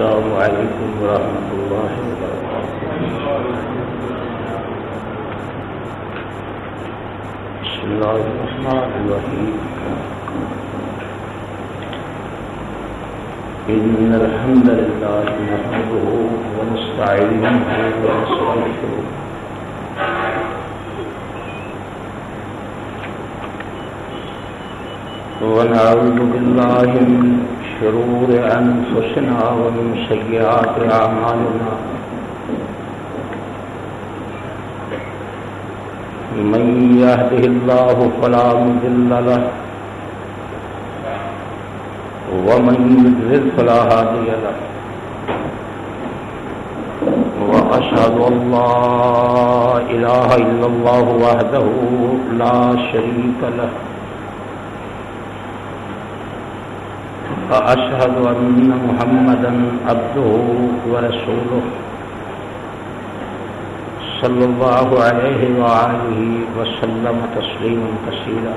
السلام عليكم ورحمة الله وبركاته. إن الحمد لله نحمده ونستعينه ونستغفره. ونعوذ بالله من شرور أنفسنا ومن سيئات أعمالنا. من يهده الله فلا مذل له، ومن يذل فلا هادي له. وأشهد أن لا إله إلا الله وحده لا شريك له. فأشهد أن محمدا عبده ورسوله صلى الله عليه وآله وسلم تسليما كثيرا.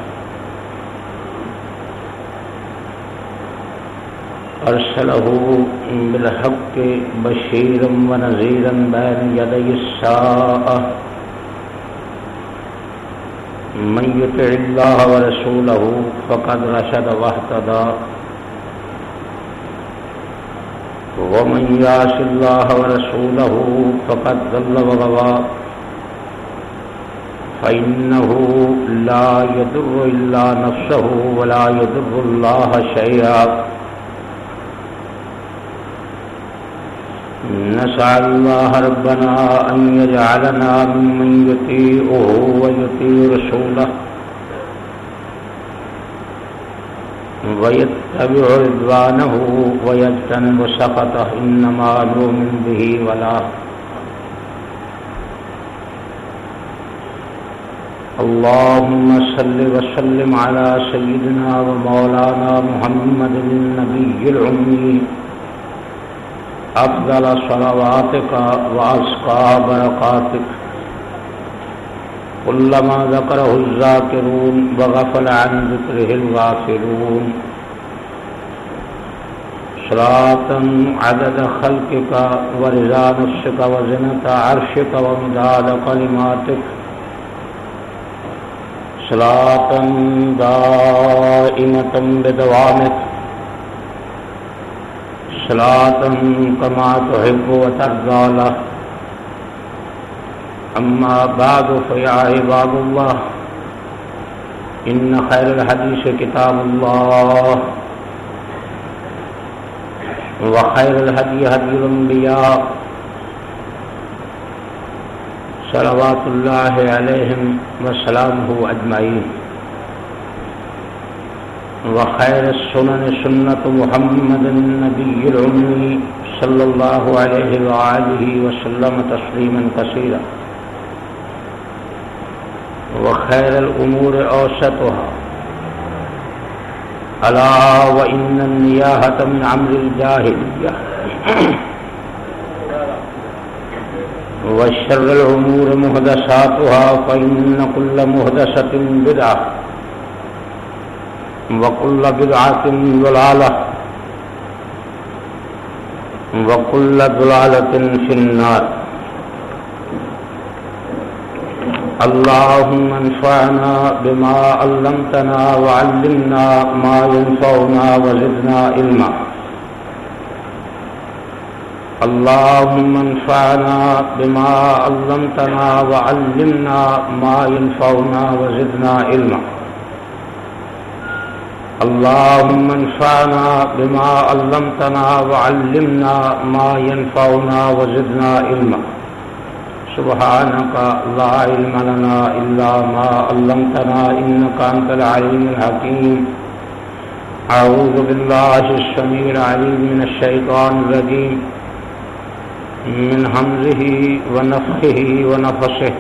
أرسله بالحق بشيرا ونذيرا بين يدي الساعة. من يطع الله ورسوله فقد رشد واهتدى. ومن يعص الله ورسوله فقد ضل وغوى فإنه لا يضر إلا نفسه ولا يضر الله شيئا. نسأل الله ربنا أن يجعلنا ممن يطيعه ويطيع رسوله. ويتبع رضوانه ويجتنب سخطه إنما نؤمن به ولا اللهم صل وسلم على سيدنا ومولانا محمد النبي العمي أفضل صلواتك وأسقى بركاتك كلما ذكره الذاكرون وغفل عن ذكره الغافلون. صلاة عدد خلقك ورزا نفسك وزنة عرشك ومداد كلماتك. صلاة دائمة بدوامك. صلاة كما تحب وترضى له. أما بعد فيا عباد الله، إن خير الحديث كتاب الله، وخير الهدي هدي الأنبياء، صلوات الله عليهم وسلامه أجمعين. وخير السنن سنة محمد النبي العمي صلى الله عليه وآله وسلم تسليما كثيرا. وخير الأمور أوسطها. ألا وإن النياهة من عمر الجاهلية. والشر الأمور مهدساتها فإن كل مهدسة بدعة. وكل بدعة ضلالة. وكل ضلالة في النار. اللهم انفعنا بما علمتنا وعلمنا ما ينفعنا وزدنا علما. اللهم انفعنا بما علمتنا وعلمنا ما ينفعنا وزدنا علما. اللهم انفعنا بما علمتنا وعلمنا ما ينفعنا وزدنا علما. سبحانك لا علم لنا إلا ما علمتنا إنك أنت العليم الحكيم. أعوذ بالله السميع العليم من الشيطان الرجيم. من همزه ونفخه ونفسه.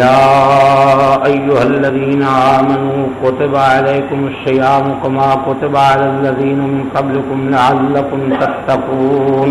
يا أيها الذين آمنوا كتب عليكم الصيام كما كتب على الذين من قبلكم لعلكم تتقون.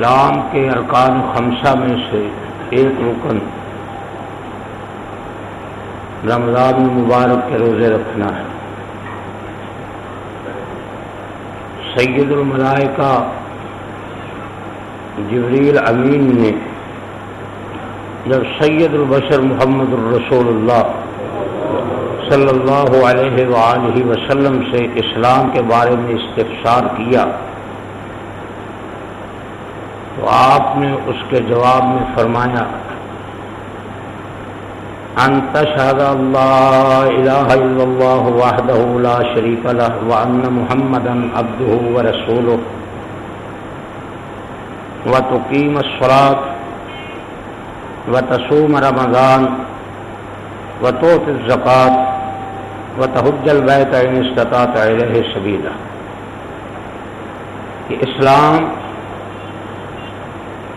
اسلام کے ارکان خمسہ میں سے ایک رکن۔ رمضان المبارک کے روزے رکھنا ہے۔ سید الملائکہ جبریل امین نے جب سید البشر محمد الرسول اللہ صلی اللہ علیہ وآلہ وسلم سے اسلام کے بارے میں استفسار کیا تو آپ نے اس کے جواب میں فرمایا، انت شهد الله إله إلا الله وحده لا شريك له وأن محمدا عبده ورسوله وتقيم الصلاة، وتصوم رمضان وتوت الزكاة وتهج البيت إن استطاعت إليه سبيلا کہ اسلام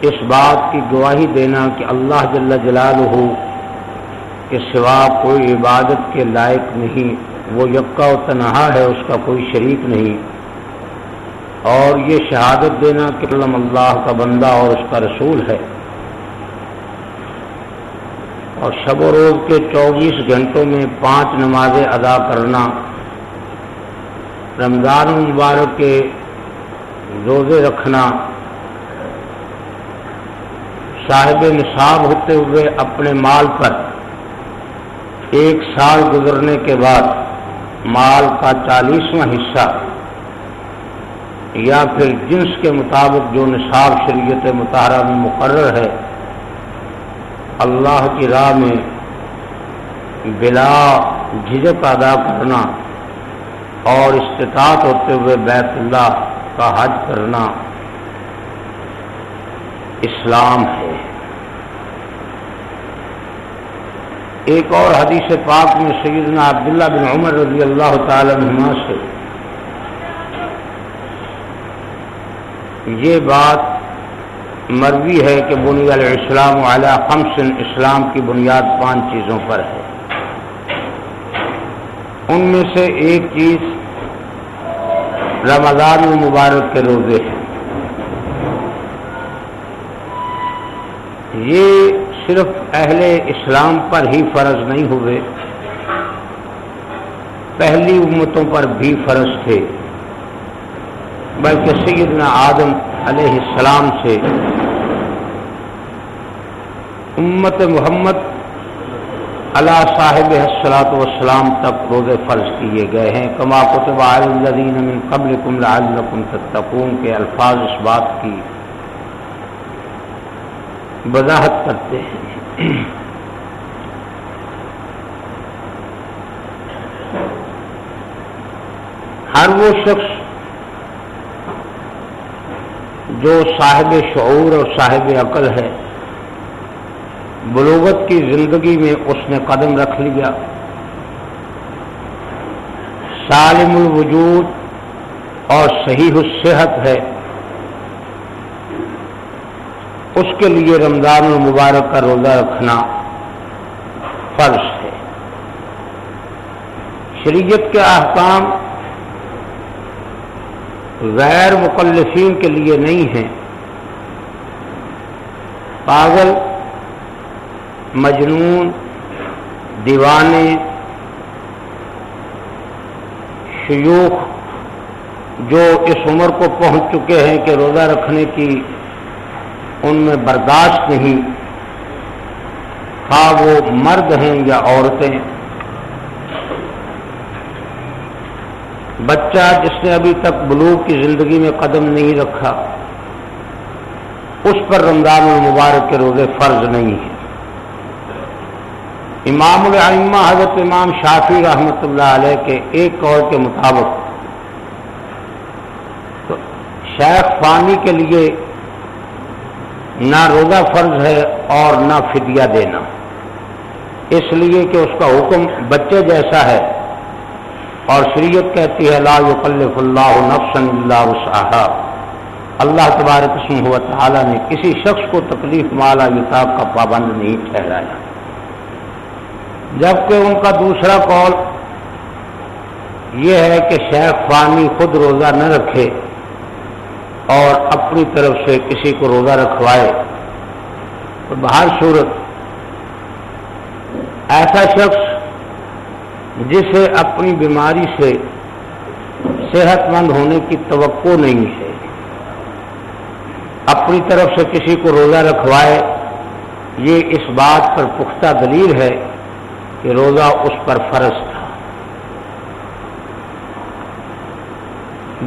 اس بات کی گواہی دینا کہ اللہ جل جلالہ کے سوا کوئی عبادت کے لائق نہیں، وہ یکا و تنہا ہے، اس کا کوئی شریک نہیں۔ اور یہ شہادت دینا کہ علم اللہ کا بندہ اور اس کا رسول ہے۔ اور شب و روز کے چوبیس گھنٹوں میں پانچ نمازیں ادا کرنا، رمضان المبارک کے روزے رکھنا صاحب نصاب ہوتے ہوئے اپنے مال پر ایک سال گزرنے کے بعد مال کا چالیسواں حصہ یا پھر جنس کے مطابق جو نصاب شریعت مطالعہ میں مقرر ہے، اللہ کی راہ میں بلا جھجک ادا کرنا اور استطاعت ہوتے ہوئے بیت اللہ کا حج کرنا اسلام ہے۔ ایک اور حدیث پاک میں سیدنا عبداللہ بن عمر رضی اللہ تعالی عنہ سے۔ یہ بات مروی ہے کہ بنی علیہ السلام علیہ خمسن اسلام کی بنیاد پانچ چیزوں پر ہے۔ ان میں سے ایک چیز رمضان المبارک کے روزے ہیں۔ یہ صرف اہل اسلام پر ہی فرض نہیں ہوئے، پہلی امتوں پر بھی فرض تھے، بلکہ سیدنا آدم علیہ السلام سے۔ امت محمد اللہ صاحب السلاۃ والسلام تک روزے فرض کیے گئے ہیں۔ کما کتب الدین قبل کم لعلکم تتقون، کے الفاظ اس بات کی وضاحت کرتے ہیں۔ ہر وہ شخص جو صاحب شعور اور صاحب عقل ہے، بلوغت کی زندگی میں اس نے قدم رکھ لیا۔ سالم الوجود اور صحیح الصحت ہے۔ اس کے لیے رمضان المبارک کا روزہ رکھنا فرض ہے۔ شریعت کے احکام غیر مقلفین کے لیے نہیں ہیں۔ پاگل، مجنون، دیوانے، شیوخ جو اس عمر کو پہنچ چکے ہیں کہ روزہ رکھنے کی ان میں برداشت نہیں۔ خواہ وہ مرد ہیں یا عورتیں۔ بچہ جس نے ابھی تک بلوغ کی زندگی میں قدم نہیں رکھا، اس پر رمضان المبارک کے روزے فرض نہیں ہیں۔ امام العمہ حضرت امام شافی رحمۃ اللہ علیہ کے ایک قول کے مطابق شیخ فانی کے لیے نہ روزہ فرض ہے اور نہ فدیہ دینا۔ اس لیے کہ اس کا حکم بچے جیسا ہے۔ اور شریعت کہتی ہے، لا يكلف اللہ نفسا الا وسعها اللہ تبارک قسم ہوا تعالیٰ نے کسی شخص کو تکلیف مالا یتاب کا پابند نہیں ٹھہرایا۔ جبکہ ان کا دوسرا قول یہ ہے کہ شیخ فانی خود روزہ نہ رکھے۔ اور اپنی طرف سے کسی کو روزہ رکھوائے تو باہر صورت ایسا شخص جسے اپنی بیماری سے صحت مند ہونے کی توقع نہیں ہے، اپنی طرف سے کسی کو روزہ رکھوائے، یہ اس بات پر پختہ دلیل ہے کہ روزہ اس پر فرض تھا۔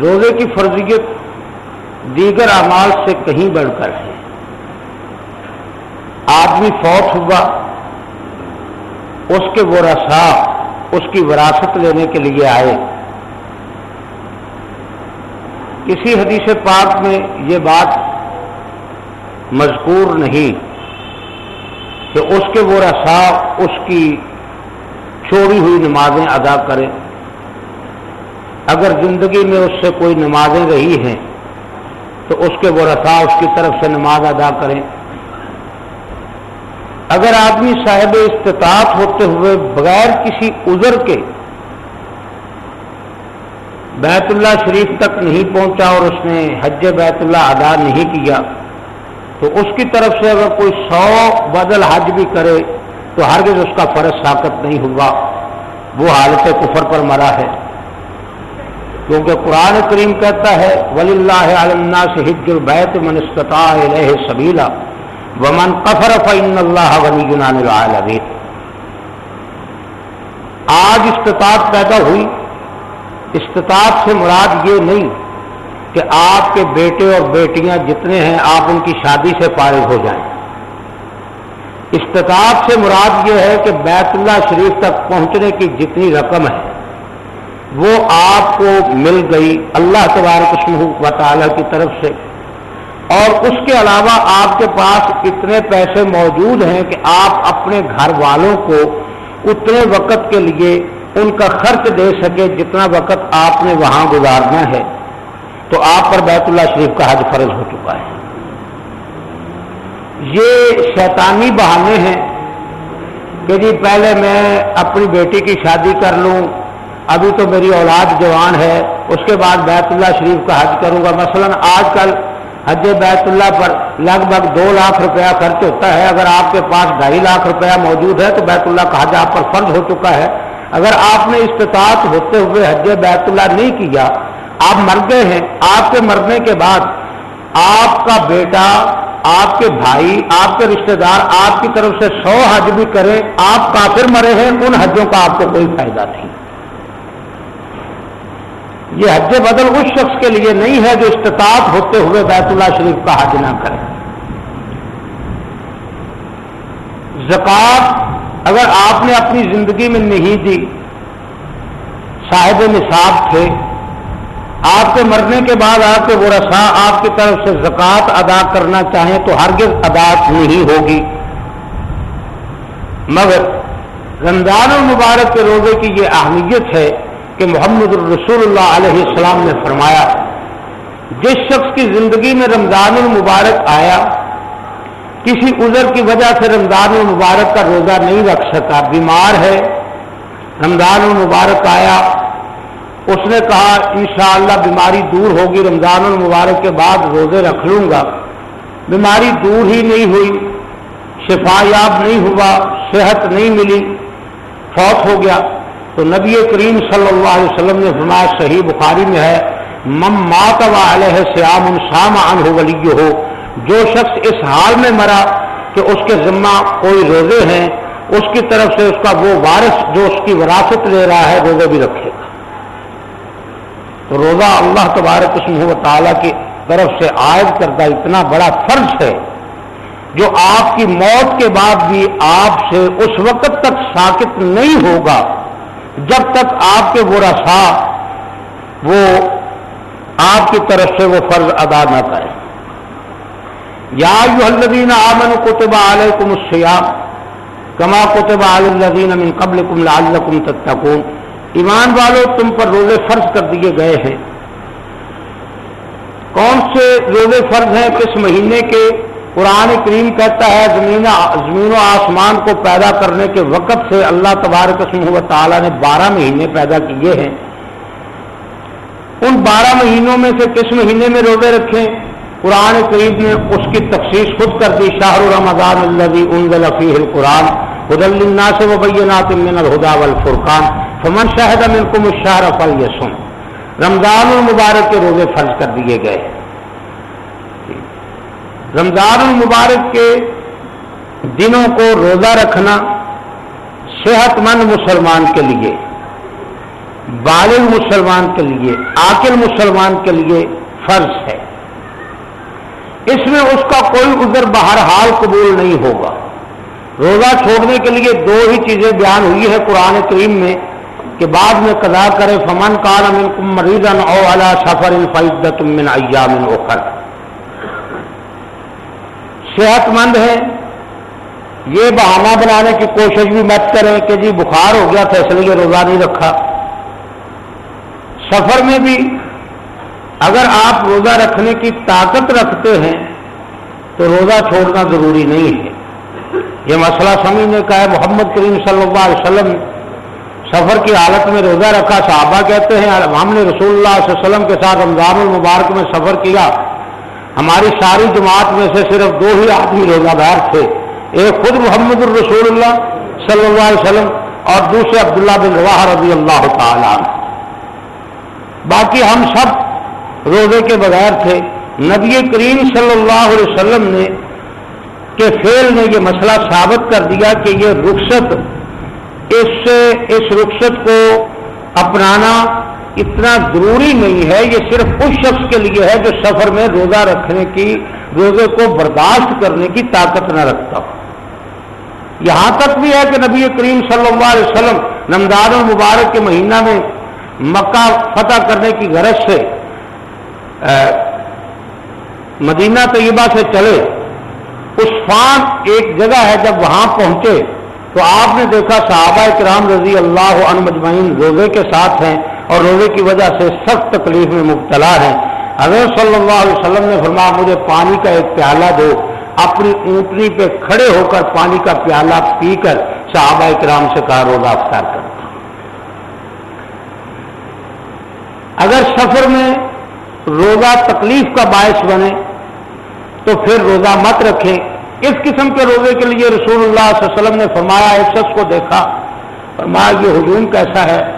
روزے کی فرضیت دیگر اعمال سے کہیں بڑھ کر ہے۔ آدمی فوت ہوا، اس کے وہ رسا اس کی وراثت لینے کے لیے آئے۔ کسی حدیث پاک میں یہ بات مذکور نہیں کہ اس کے وہ رسا اس کی چھوڑی ہوئی نمازیں ادا کرے اگر زندگی میں اس سے کوئی نمازیں رہی ہیں تو اس کے وہ رسا اس کی طرف سے نماز ادا کریں۔ اگر آدمی صاحب استطاعت ہوتے ہوئے بغیر کسی عذر کے بیت اللہ شریف تک نہیں پہنچا اور اس نے حج بیت اللہ ادا نہیں کیا، تو اس کی طرف سے اگر کوئی سو بدل حج بھی کرے تو ہرگز اس کا فرض ساقت نہیں ہوا۔ وہ حالت کفر پر مرا ہے۔ کیونکہ قرآن کریم کہتا ہے ولی اللہ علّہ سے حج البیت منسطا سبیلا ومن قفر فن اللہ ولی جنان العالمین آج استطاعت پیدا ہوئی۔ استطاعت سے مراد یہ نہیں کہ آپ کے بیٹے اور بیٹیاں جتنے ہیں، آپ ان کی شادی سے فارغ ہو جائیں۔ استطاعت سے مراد یہ ہے کہ بیت اللہ شریف تک پہنچنے کی جتنی رقم ہے۔ وہ آپ کو مل گئی اللہ تبارک و تعالیٰ کی طرف سے۔ اور اس کے علاوہ آپ کے پاس اتنے پیسے موجود ہیں کہ آپ اپنے گھر والوں کو اتنے وقت کے لیے ان کا خرچ دے سکے جتنا وقت آپ نے وہاں گزارنا ہے۔ تو آپ پر بیت اللہ شریف کا حج فرض ہو چکا ہے۔ یہ شیطانی بہانے ہیں کہ جی پہلے میں اپنی بیٹی کی شادی کر لوں ابھی تو میری اولاد جوان ہے، اس کے بعد بیت اللہ شریف کا حج کروں گا۔ مثلا آج کل حج بیت اللہ پر لگ بھگ دو لاکھ روپیہ خرچ ہوتا ہے۔ اگر آپ کے پاس ڈھائی لاکھ روپیہ موجود ہے تو بیت اللہ کا حج آپ پر فرض ہو چکا ہے۔ اگر آپ نے استطاعت ہوتے ہوئے حج بیت اللہ نہیں کیا، آپ مر گئے ہیں۔ آپ کے مرنے کے بعد آپ کا بیٹا، آپ کے بھائی، آپ کے رشتہ دار آپ کی طرف سے سو حج بھی کریں، آپ کافر مرے ہیں، ان حجوں کا آپ کو کوئی فائدہ نہیں۔ یہ حج بدل اس شخص کے لیے نہیں ہے جو استطاعت ہوتے ہوئے بیت اللہ شریف کا حج نہ کرے۔ زکات اگر آپ نے اپنی زندگی میں نہیں دی، صاحب نصاب تھے، آپ کے مرنے کے بعد آپ کے وہ رسا آپ کی طرف سے زکوٰۃ ادا کرنا چاہیں تو ہرگز ادا نہیں ہوگی۔ مگر رمضان المبارک کے روزے کی یہ اہمیت ہے کہ محمد الرسول اللہ علیہ السلام نے فرمایا، جس شخص کی زندگی میں رمضان المبارک آیا، کسی عذر کی وجہ سے رمضان المبارک کا روزہ نہیں رکھ سکا، بیمار ہے، رمضان المبارک آیا، اس نے کہا، انشاءاللہ بیماری دور ہوگی، رمضان المبارک کے بعد روزے رکھ لوں گا۔ بیماری دور ہی نہیں ہوئی، شفا یاب نہیں ہوا، صحت نہیں ملی، فوت ہو گیا۔ تو نبی کریم صلی اللہ علیہ وسلم نے فرمایا صحیح بخاری میں ہے مم مات علیہ سیام انسام ان ہو ولی ہو جو شخص اس حال میں مرا کہ اس کے ذمہ کوئی روزے ہیں، اس کی طرف سے اس کا وہ وارث جو اس کی وراثت لے رہا ہے روزے بھی رکھے گا۔ تو روزہ اللہ تبارک و تعالیٰ کی طرف سے عائد کردہ اتنا بڑا فرض ہے جو آپ کی موت کے بعد بھی آپ سے اس وقت تک ساکت نہیں ہوگا۔ جب تک آپ کے وہ رسا وہ آپ کی طرف سے وہ فرض ادا نہ کرے۔ یا یو الدین آمن کتب علیکم السیام کما کتب الدین امن قبل کم لال تتقون۔ ایمان والوں تم پر روزے فرض کر دیے گئے ہیں۔ کون سے روزے فرض ہیں کس مہینے کے؟ قرآن کریم کہتا ہے زمین زمین و آسمان کو پیدا کرنے کے وقت سے اللہ تبارک و تعالیٰ نے بارہ مہینے پیدا کیے ہیں۔ ان بارہ مہینوں میں سے کس مہینے میں روزے رکھیں قرآن کریم نے اس کی تفصیل خود کر دی شاہ رمضان اللہ ان ذلفی القرآن خد اللہ سے وبینات من الہدا والفرقان، فمن شاہد منکم الشہر فلیسن رمضان المبارک کے روزے فرض کر دیے گئے۔ رمضان المبارک کے دنوں کو روزہ رکھنا صحت مند مسلمان کے لیے، بالغ مسلمان کے لیے، عاقل مسلمان کے لیے فرض ہے۔ اس میں اس کا کوئی ادھر بہرحال قبول نہیں ہوگا۔ روزہ چھوڑنے کے لیے دو ہی چیزیں بیان ہوئی ہے قرآن کریم میں کہ بعد میں قضا کرے، فمن کان من مریضن او علی سفر الفیدت من ایام اخر صحت مند ہے۔ یہ بہانہ بنانے کی کوشش بھی مت کریں کہ جی بخار ہو گیا تھا اس لیے روزہ نہیں رکھا۔ سفر میں بھی اگر آپ روزہ رکھنے کی طاقت رکھتے ہیں تو روزہ چھوڑنا ضروری نہیں ہے۔ یہ مسئلہ سمجھنے کا ہے۔ محمد کریم صلی اللہ علیہ وسلم سفر کی حالت میں روزہ رکھا، صحابہ کہتے ہیں، ہم نے رسول اللہ صلی اللہ علیہ وسلم کے ساتھ رمضان المبارک میں سفر کیا۔ ہماری ساری جماعت میں سے صرف دو ہی آدمی روزہ دار تھے، ایک خود محمد الرسول اللہ صلی اللہ علیہ وسلم اور دوسرے عبداللہ بن رواح رضی اللہ تعالی باقی ہم سب روزے کے بغیر تھے۔ نبی کریم صلی اللہ علیہ وسلم نے کہ فیل نے یہ مسئلہ ثابت کر دیا کہ یہ رخصت اس سے، اس رخصت کو اپنانا اتنا ضروری نہیں ہے، یہ صرف اس شخص کے لیے ہے جو سفر میں روزہ رکھنے کی، روزے کو برداشت کرنے کی طاقت نہ رکھتا یہاں تک بھی ہے کہ نبی کریم صلی اللہ علیہ وسلم رمضان المبارک کے مہینہ میں مکہ فتح کرنے کی غرض سے مدینہ طیبہ سے چلے۔ اس فان ایک جگہ ہے جب وہاں پہنچے تو آپ نے دیکھا صحابہ کرام رضی اللہ عنہ مجمعین روزے کے ساتھ ہیں۔ اور روزے کی وجہ سے سخت تکلیف میں مبتلا ہیں۔ حضرت صلی اللہ علیہ وسلم نے فرمایا، مجھے پانی کا ایک پیالہ دو۔ اپنی اونٹنی پہ کھڑے ہو کر پانی کا پیالہ پی کر صحابہ کرام سے کہا، روزہ افطار کر اگر سفر میں روزہ تکلیف کا باعث بنے، تو پھر روزہ مت رکھیں۔ اس قسم کے روزے کے لیے رسول اللہ صلی اللہ علیہ وسلم نے فرمایا، ایک شخص کو دیکھا، فرمایا، یہ ہجوم کیسا ہے؟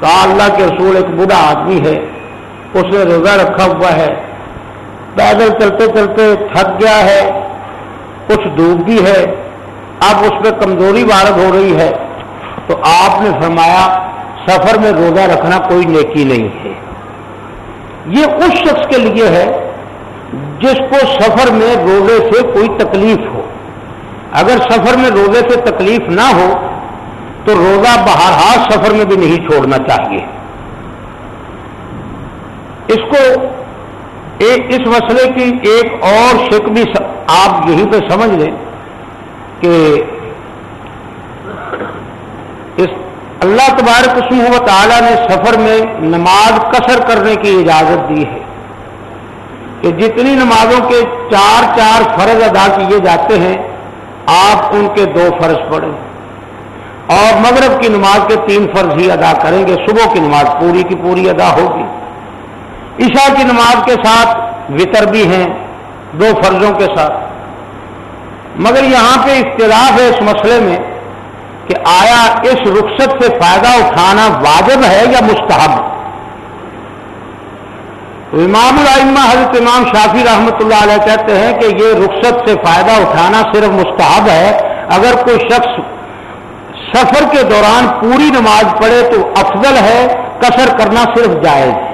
کہا اللہ کے رسول ایک بڑا آدمی ہے، اس نے روزہ رکھا ہوا ہے۔ پیدل چلتے چلتے تھک گیا ہے، کچھ دھوپ بھی ہے۔ اب اس پہ کمزوری وارد ہو رہی ہے۔ تو آپ نے فرمایا، سفر میں روزہ رکھنا کوئی نیکی نہیں ہے۔ یہ اس شخص کے لیے ہے جس کو سفر میں روزے سے کوئی تکلیف ہو۔ اگر سفر میں روزے سے تکلیف نہ ہو تو روزہ بہرحال سفر میں بھی نہیں چھوڑنا چاہیے۔ اس کو ایک اس مسئلے کی ایک اور شک بھی آپ یہیں پہ سمجھ لیں کہ اس اللہ تبارک قسم و تعالیٰ نے سفر میں نماز قصر کرنے کی اجازت دی ہے۔ کہ جتنی نمازوں کے چار چار فرض ادا کیے جاتے ہیں، آپ ان کے دو فرض پڑھیں۔ اور مغرب کی نماز کے تین فرض ہی ادا کریں گے، صبح کی نماز پوری کی پوری ادا ہوگی۔ عشاء کی نماز کے ساتھ وطر بھی ہیں، دو فرضوں کے ساتھ۔ مگر یہاں پہ اختلاف ہے اس مسئلے میں کہ آیا اس رخصت سے فائدہ اٹھانا واجب ہے یا مستحب۔ امام العمہ حضرت امام شافی رحمۃ اللہ علیہ کہتے ہیں کہ یہ رخصت سے فائدہ اٹھانا صرف مستحب ہے۔ اگر کوئی شخص سفر کے دوران پوری نماز پڑھے تو افضل ہے کثر کرنا صرف جائز ہے۔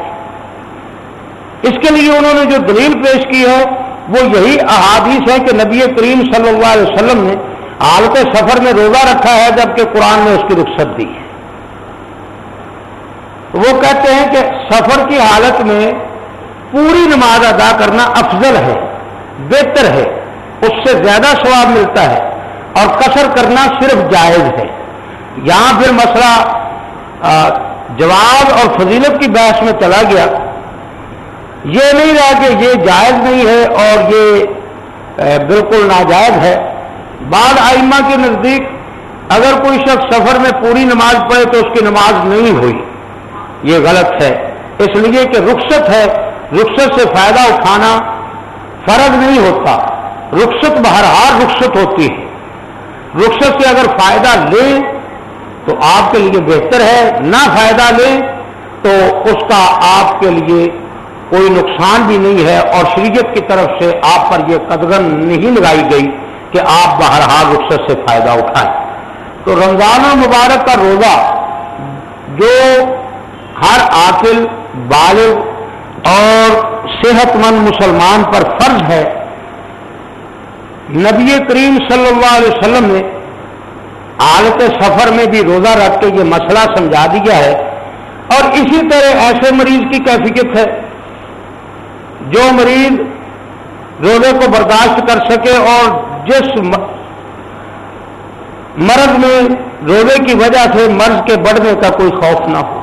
اس کے لیے انہوں نے جو دلیل پیش کی ہے وہ یہی احادیث ہے کہ نبی کریم صلی اللہ علیہ وسلم نے حالت سفر میں روزہ رکھا ہے جبکہ قرآن نے اس کی رخصت دی ہے۔ وہ کہتے ہیں کہ سفر کی حالت میں پوری نماز ادا کرنا افضل ہے، بہتر ہے، اس سے زیادہ ثواب ملتا ہے اور کثر کرنا صرف جائز ہے۔ یہاں پھر مسئلہ جواب اور فضیلت کی بحث میں چلا گیا۔ یہ نہیں رہا کہ یہ جائز نہیں ہے اور یہ بالکل ناجائز ہے۔ بعد آئمہ کے نزدیک اگر کوئی شخص سفر میں پوری نماز پڑھے تو اس کی نماز نہیں ہوئی۔ یہ غلط ہے۔ اس لیے کہ رخصت ہے، رخصت سے فائدہ اٹھانا فرض نہیں ہوتا۔ رخصت بہرحال رخصت ہوتی ہے۔ رخصت سے اگر فائدہ لیں تو آپ کے لیے بہتر ہے، نہ فائدہ لیں تو اس کا آپ کے لیے کوئی نقصان بھی نہیں ہے اور شریعت کی طرف سے آپ پر یہ قدغن نہیں لگائی گئی کہ آپ بہرحال رخصت سے فائدہ اٹھائیں۔ تو رمضان المبارک کا روزہ جو ہر عاقل، بالغ اور صحت مند مسلمان پر فرض ہے، نبی کریم صلی اللہ علیہ وسلم نے حالت سفر میں بھی روزہ رکھ کے یہ مسئلہ سمجھا دیا ہے اور اسی طرح ایسے مریض کی کیفیت ہے جو مریض روزے کو برداشت کر سکے اور جس مرض میں روزے کی وجہ سے مرض کے بڑھنے کا کوئی خوف نہ ہو۔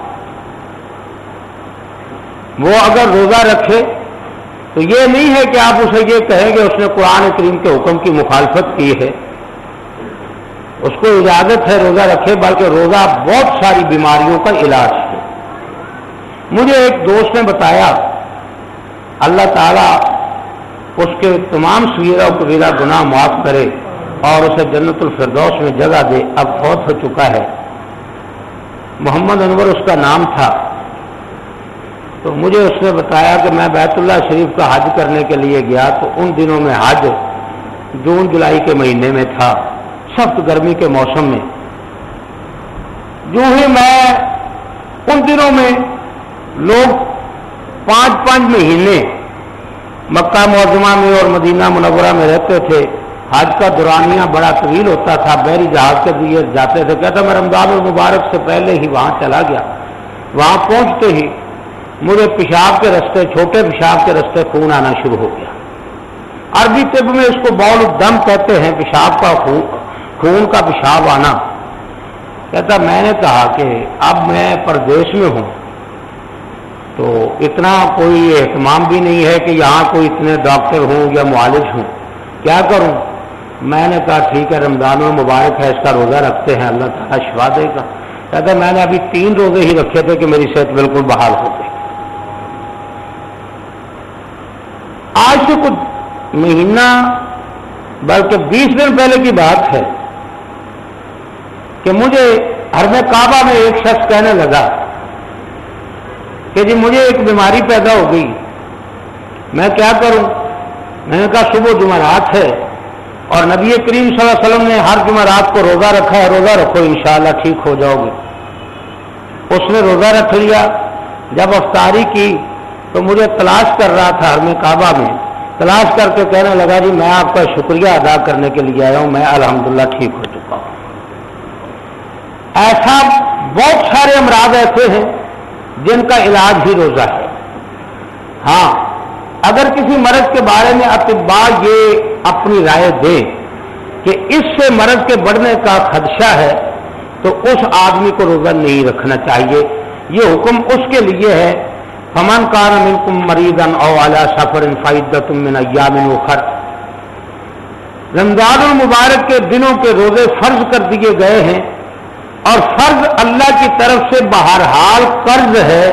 وہ اگر روزہ رکھے تو یہ نہیں ہے کہ آپ اسے یہ کہیں گے اس نے قرآن کریم کے حکم کی مخالفت کی ہے۔ اس کو اجازت ہے روزہ رکھے، بلکہ روزہ بہت ساری بیماریوں کا علاج ہے۔ مجھے ایک دوست نے بتایا، اللہ تعالیٰ اس کے تمام سویرا کبیرہ گناہ معاف کرے اور اسے جنت الفردوس میں جگہ دے۔ اب فوت ہو چکا ہے۔ محمد انور اس کا نام تھا۔ تو مجھے اس نے بتایا کہ میں بیت اللہ شریف کا حج کرنے کے لیے گیا، تو ان دنوں میں حج جون جولائی کے مہینے میں تھا۔ سخت گرمی کے موسم میں۔ جو ہی میں ان دنوں میں لوگ پانچ پانچ مہینے مکہ معظمہ میں اور مدینہ منورہ میں رہتے تھے، حج کا دورانیہ بڑا طویل ہوتا تھا، بحری جہاز کے لیے جاتے تھے۔ کہتا میں رمضان المبارک سے پہلے ہی وہاں چلا گیا۔ وہاں پہنچتے ہی مجھے پیشاب کے رستے، چھوٹے پیشاب کے رستے خون آنا شروع ہو گیا۔ عربی طب میں اس کو بول دم کہتے ہیں، پیشاب کا خون خون کا پیشاب آنا۔ کہتا میں نے کہا کہ اب میں پردیش میں ہوں۔ تو اتنا کوئی اہتمام بھی نہیں ہے کہ یہاں کوئی اتنے ڈاکٹر ہوں یا معالج ہوں۔ کیا کروں؟ میں نے کہا، ٹھیک ہے، رمضان المبارک ہے، اس کا روزہ رکھتے ہیں۔ اللہ تعالیٰ شفا دے گا۔ کہتے میں نے ابھی تین روزے ہی رکھے تھے کہ میری صحت بالکل بحال ہو گئی۔ آج سے کچھ مہینہ، بلکہ بیس دن پہلے کی بات ہے۔ کہ مجھے ہر میں کعبہ میں ایک شخص کہنے لگا کہ جی مجھے ایک بیماری پیدا ہو گئی، میں کیا کروں؟ میں نے کہا، صبح جمعرات ہے اور نبی کریم صلی اللہ علیہ وسلم نے ہر جمعرات کو روزہ رکھا ہے، روزہ رکھو، انشاءاللہ ٹھیک ہو جاؤ گے۔ اس نے روزہ رکھ لیا۔ جب افطاری کی تو مجھے تلاش کر رہا تھا ہر میں کعبہ میں۔ تلاش کر کے کہنے لگا جی میں آپ کا شکریہ ادا کرنے کے لیے آیا ہوں، میں الحمدللہ ٹھیک ہو چکا ہوں ایسا بہت سارے امراض ایسے ہیں جن کا علاج ہی روزہ ہے۔ ہاں اگر کسی مرض کے بارے میں اطباء یہ اپنی رائے دیں کہ اس سے مرض کے بڑھنے کا خدشہ ہے، تو اس آدمی کو روزہ نہیں رکھنا چاہیے۔ یہ حکم اس کے لیے ہے۔ فمن کان منکم مریضن او اعلی سفر فائدت من ایام اخر رمضان المبارک کے دنوں کے روزے فرض کر دیے گئے ہیں۔ اور فرض اللہ کی طرف سے بہرحال قرض ہے،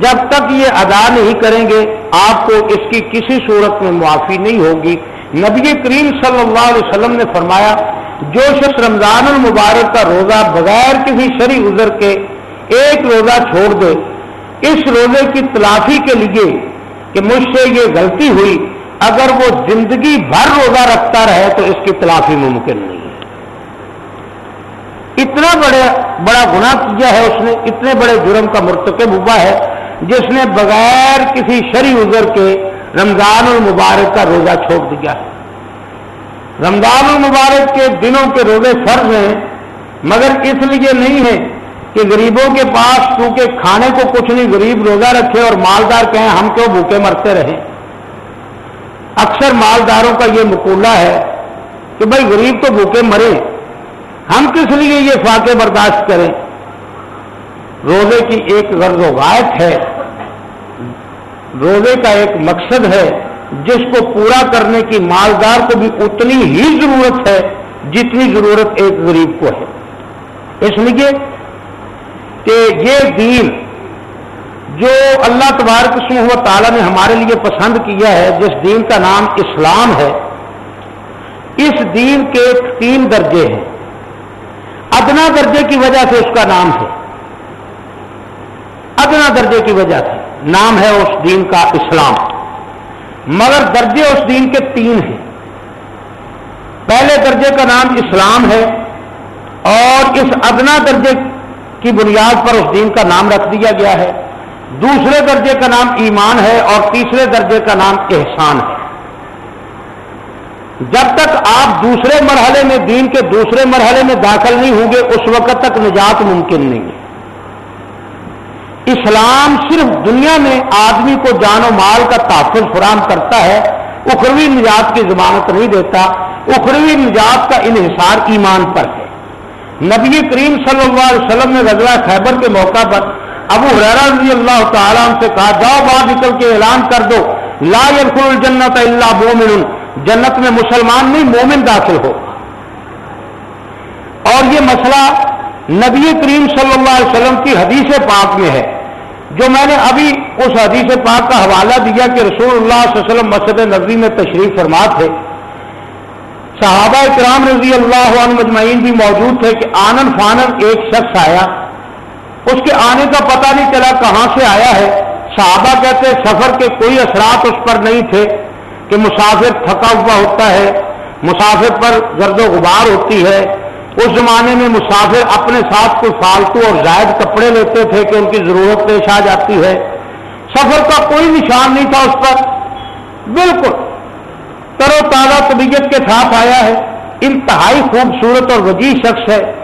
جب تک یہ ادا نہیں کریں گے، آپ کو اس کی کسی صورت میں معافی نہیں ہوگی۔ نبی کریم صلی اللہ علیہ وسلم نے فرمایا، جو شخص رمضان المبارک کا روزہ بغیر کسی شری عذر کے ایک روزہ چھوڑ دے، اس روزے کی تلافی کے لیے کہ مجھ سے یہ غلطی ہوئی، اگر وہ زندگی بھر روزہ رکھتا رہے تو اس کی تلافی ممکن نہیں۔ اتنا بڑے بڑا گناہ کیا ہے اس نے، اتنے بڑے جرم کا مرتکب ہوا ہے جس نے بغیر کسی شری عذر کے رمضان المبارک کا روزہ چھوڑ دیا ہے۔ رمضان المبارک کے دنوں کے روزے فرض ہیں، مگر اس لیے نہیں ہے کہ غریبوں کے پاس کیونکہ کھانے کو کچھ نہیں، غریب روزہ رکھے اور مالدار کہیں ہم کیوں بھوکے مرتے رہیں۔ اکثر مالداروں کا یہ مقولہ ہے کہ بھائی غریب تو بھوکے مرے۔ ہم کس لیے یہ فاقے برداشت کریں؟ روزے کی ایک غرض و ہے، روزے کا ایک مقصد ہے، جس کو پورا کرنے کی مالدار کو بھی اتنی ہی ضرورت ہے جتنی ضرورت ایک غریب کو ہے۔ اس لیے کہ یہ دین جو اللہ تبارک و تعالیٰ نے ہمارے لیے پسند کیا ہے، جس دین کا نام اسلام ہے، اس دین کے تین درجے ہیں۔ ادنا درجے کی وجہ سے اس کا نام ہے ادنا درجے کی وجہ سے۔ نام ہے اس دین کا اسلام۔ مگر درجے اس دین کے تین ہیں۔ پہلے درجے کا نام اسلام ہے اور اس ادنا درجے کی بنیاد پر اس دین کا نام رکھ دیا گیا ہے۔ دوسرے درجے کا نام ایمان ہے اور تیسرے درجے کا نام احسان ہے۔ جب تک آپ دوسرے مرحلے میں دین کے دوسرے مرحلے میں داخل نہیں ہوں گے، اس وقت تک نجات ممکن نہیں ہے۔ اسلام صرف دنیا میں آدمی کو جان و مال کا تحفظ فراہم کرتا ہے، اخروی نجات کی ضمانت نہیں دیتا، اخروی نجات کا انحصار ایمان پر ہے۔ نبی کریم صلی اللہ علیہ وسلم نے رضا خیبر کے موقع پر ابو رضی اللہ تعالیٰ سے کہا، جاؤ باہر نکل کے اعلان کر دو، لا یدخل الجنت اللہ مومن جنت میں مسلمان نہیں، مومن داخل ہو۔ اور یہ مسئلہ نبی کریم صلی اللہ علیہ وسلم کی حدیث پاک میں ہے۔ جو میں نے ابھی اس حدیث پاک کا حوالہ دیا کہ رسول اللہ صلی اللہ علیہ وسلم مسجد نبی میں تشریف فرما تھے۔ صحابہ کرام رضی اللہ عنہ مجمعین بھی موجود تھے کہ آنند فانند ایک شخص آیا۔ اس کے آنے کا پتہ نہیں چلا کہاں سے آیا ہے۔ صحابہ کہتے سفر کے کوئی اثرات اس پر نہیں تھے۔ کہ مسافر تھکا ہوا ہوتا ہے، مسافر پر گرد و غبار ہوتی ہے۔ اس زمانے میں مسافر اپنے ساتھ کوئی فالتو اور زائد کپڑے لیتے تھے کہ ان کی ضرورت پیش آ جاتی ہے۔ سفر کا کوئی نشان نہیں تھا اس پر۔ بالکل تر و تازہ طبیعت کے ساتھ آیا ہے۔ انتہائی خوبصورت اور وجیح شخص ہے۔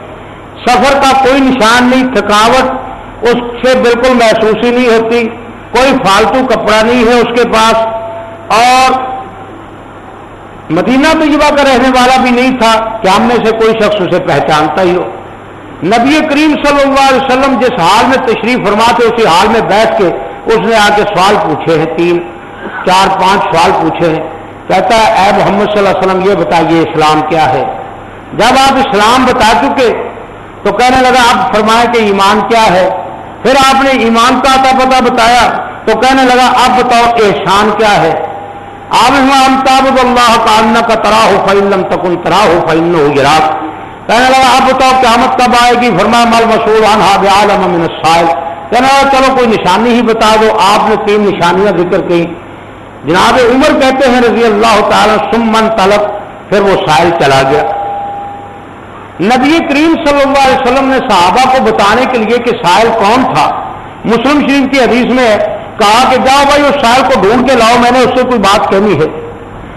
سفر کا کوئی نشان نہیں، تھکاوٹ اس سے بالکل محسوس ہی نہیں ہوتی۔ کوئی فالتو کپڑا نہیں ہے اس کے پاس۔ اور مدینہ طیبہ کا رہنے والا بھی نہیں تھا کہ ہم میں سے کوئی شخص اسے پہچانتا ہی ہو۔ نبی کریم صلی اللہ علیہ وسلم جس حال میں تشریف فرماتے اسی حال میں بیٹھ کے اس نے آ کے سوال پوچھے ہیں تین، چار، پانچ سوال پوچھے ہیں۔ کہتا ہے، اے محمد صلی اللہ علیہ وسلم، یہ بتائیے اسلام کیا ہے؟ جب آپ اسلام بتا چکے تو کہنے لگا آپ فرمائے کہ ایمان کیا ہے؟ پھر آپ نے ایمان کا آتا پتا بتایا تو کہنے لگا، اب بتاؤ احسان کیا ہے؟ آپ تابد اللہ کا کا ترا ہو فعلم تکن ترا ہو فعل ہو گراک کہنے لگا آپ بتاؤ قیامت کب آئے گی فرما مل مسور عالم سائل کہنے لگا، چلو کوئی نشانی ہی بتا دو۔ آپ نے تین نشانیاں ذکر کی جناب عمر کہتے ہیں، رضی اللہ تعالی سمن طلب پھر وہ سائل چلا گیا۔ نبی کریم صلی اللہ علیہ وسلم نے صحابہ کو بتانے کے لیے کہ سائل کون تھا؟ مسلم شریف کی حدیث میں کہا کہ جاؤ بھائی اس سائل کو ڈھونڈ کے لاؤ، میں نے اس سے کوئی بات کہنی ہے۔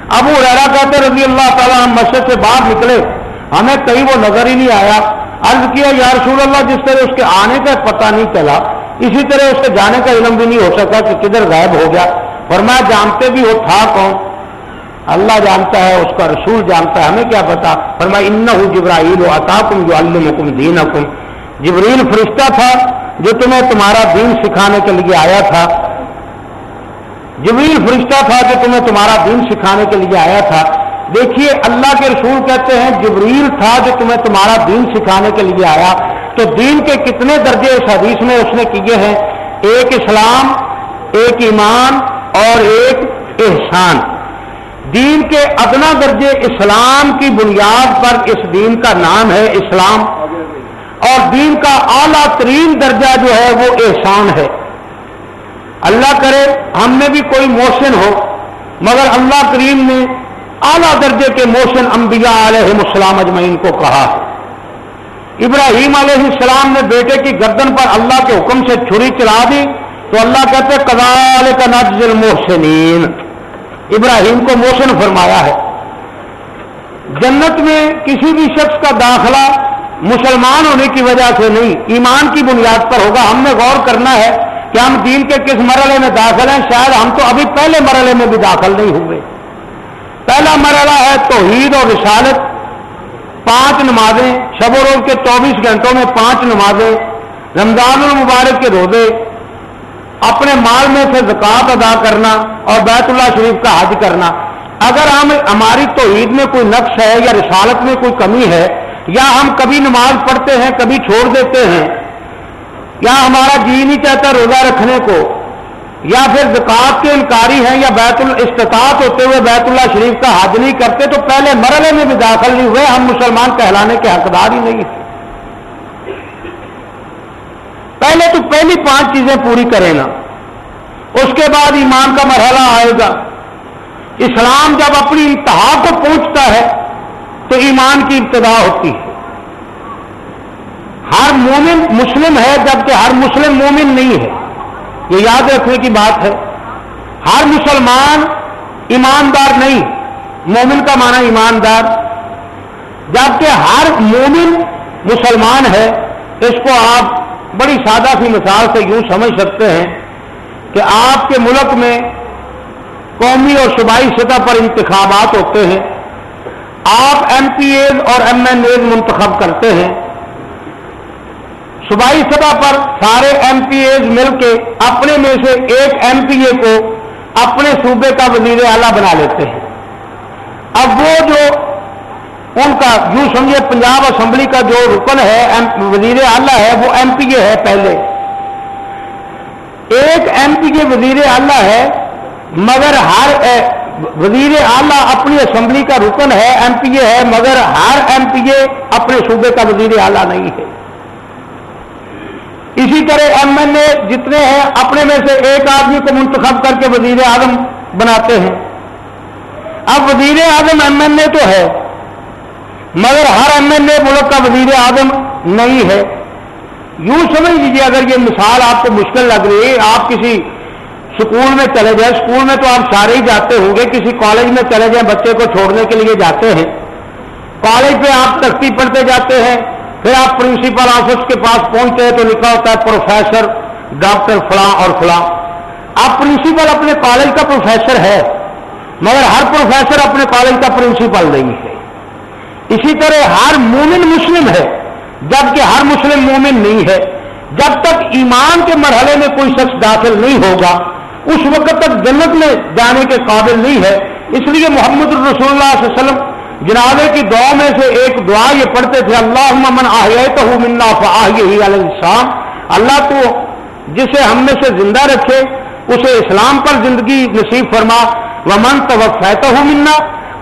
اب وہ ریرا کہتے رضی اللہ تعالیٰ ہم مسجد سے باہر نکلے۔ ہمیں کہیں وہ نظر ہی نہیں آیا۔ عرض کیا، یا رسول اللہ، جس طرح اس کے آنے کا پتہ نہیں چلا، اسی طرح اس کے جانے کا علم بھی نہیں ہو سکا کہ کدھر غائب ہو گیا۔ اور میں جانتے بھی وہ تھا کون؟ اللہ جانتا ہے، اس کا رسول جانتا ہے، ہمیں کیا پتا فرما ان جبرائیل و کم جو الم دین حکم جبریل فرشتہ تھا جو تمہیں تمہارا دین سکھانے کے لیے آیا تھا۔ جبریل فرشتہ تھا جو تمہیں تمہارا دین سکھانے کے لیے آیا تھا۔ دیکھیے، اللہ کے رسول کہتے ہیں، جبریل تھا جو تمہیں تمہارا دین سکھانے کے لیے آیا۔ تو دین کے کتنے درجے اس حدیث میں اس نے کیے ہیں؟ ایک اسلام، ایک ایمان اور ایک احسان۔ دین کے ادنا درجے اسلام کی بنیاد پر اس دین کا نام ہے اسلام۔ اور دین کا اعلیٰ ترین درجہ جو ہے وہ احسان ہے۔ اللہ کرے، ہم میں بھی کوئی موشن ہو۔ مگر اللہ کریم نے اعلیٰ درجے کے موشن انبیاء علیہ السلام اجمعین کو کہا۔ ہے ابراہیم علیہ السلام نے بیٹے کی گردن پر اللہ کے حکم سے چھری چلا دی۔ تو اللہ کہتے کدال کا نجل محسنین ابراہیم کو موشن فرمایا ہے۔ جنت میں کسی بھی شخص کا داخلہ مسلمان ہونے کی وجہ سے نہیں، ایمان کی بنیاد پر ہوگا۔ ہم نے غور کرنا ہے کہ ہم دین کے کس مرحلے میں داخل ہیں؟ شاید ہم تو ابھی پہلے مرحلے میں بھی داخل نہیں ہوئے۔ پہلا مرحلہ ہے توحید اور رسالت۔ پانچ نمازیں، شب و روز کے چوبیس گھنٹوں میں پانچ نمازیں، رمضان المبارک کے روزے، اپنے مال میں سے زکوٰۃ ادا کرنا اور بیت اللہ شریف کا حج کرنا۔ اگر ہم ہماری توحید میں کوئی نقش ہے یا رسالت میں کوئی کمی ہے، یا ہم کبھی نماز پڑھتے ہیں، کبھی چھوڑ دیتے ہیں یا ہمارا جی نہیں چاہتا روزہ رکھنے کو، یا پھر زکات کے انکاری ہیں یا بیت الاستطاعت ہوتے ہوئے بیت اللہ شریف کا حج نہیں کرتے تو پہلے مرحلے میں بھی داخل نہیں ہوئے، ہم مسلمان کہلانے کے حقدار ہی نہیں تھے۔ پہلے تو پہلی پانچ چیزیں پوری کریں نا۔ اس کے بعد ایمان کا مرحلہ آئے گا۔ اسلام جب اپنی انتہا کو پہنچتا ہے تو ایمان کی ابتدا ہوتی ہے۔ ہر مومن مسلم ہے جبکہ ہر مسلم مومن نہیں ہے۔ یہ یاد رکھنے کی بات ہے۔ ہر مسلمان ایماندار نہیں۔ مومن کا معنی ایماندار۔ جبکہ ہر مومن مسلمان ہے، اس کو آپ بڑی سادہ سی مثال سے یوں سمجھ سکتے ہیں کہ آپ کے ملک میں قومی اور صوبائی سطح پر انتخابات ہوتے ہیں۔ آپ ایم پی ایز اور ایم این ایز منتخب کرتے ہیں۔ صوبائی سطح پر سارے ایم پی ایز مل کے اپنے میں سے ایک ایم پی اے کو اپنے صوبے کا وزیر اعلیٰ بنا لیتے ہیں۔ اب وہ جو ان کا یوں سمجھے پنجاب اسمبلی کا جو رکن ہے وزیر اعلیٰ ہے، وہ ایم پی اے ہے پہلے۔ ایک ایم پی اے وزیر اعلیٰ ہے، مگر ہر وزیر اعلیٰ اپنی اسمبلی کا رکن ہے ایم پی اے ہے، مگر ہر ایم پی اے اپنے صوبے کا وزیر اعلیٰ نہیں ہے۔ اسی طرح ایم این اے جتنے ہیں، اپنے میں سے ایک آدمی کو منتخب کر کے وزیر اعظم بناتے ہیں۔ اب وزیر اعظم ایم این اے تو ہے، مگر ہر ایم ایل اے ملک کا وزیر اعظم نہیں ہے۔ یوں سمجھ لیجیے اگر یہ مثال آپ کو مشکل لگ رہی ہے، آپ کسی اسکول میں چلے جائیں اسکول میں تو آپ سارے ہی جاتے ہوں گے، کسی کالج میں چلے جائیں، بچے کو چھوڑنے کے لیے جاتے ہیں۔ کالج پہ آپ تختی پڑھتے جاتے ہیں پھر آپ پرنسپل آفس کے پاس پہنچتے ہیں تو لکھا ہوتا ہے پروفیسر ڈاکٹر فلاں اور فلاں۔ آپ پرنسپل اپنے کالج کا پروفیسر ہے مگر ہر پروفیسر اپنے کالج کا پرنسپل نہیں ہے۔ اسی طرح ہر مومن مسلم ہے، جبکہ ہر مسلم مومن نہیں ہے۔ جب تک ایمان کے مرحلے میں کوئی شخص داخل نہیں ہوگا، اس وقت تک جنت میں جانے کے قابل نہیں ہے۔ اس لیے محمد الرسول اللہ علیہ وسلم جنازے کی دعا میں سے ایک دعا یہ پڑھتے تھے اللہ من آہ تو منا علیہ السلام اللہ تو جسے ہم میں سے زندہ رکھے، اسے اسلام پر زندگی نصیب فرما۔ و من تو منا،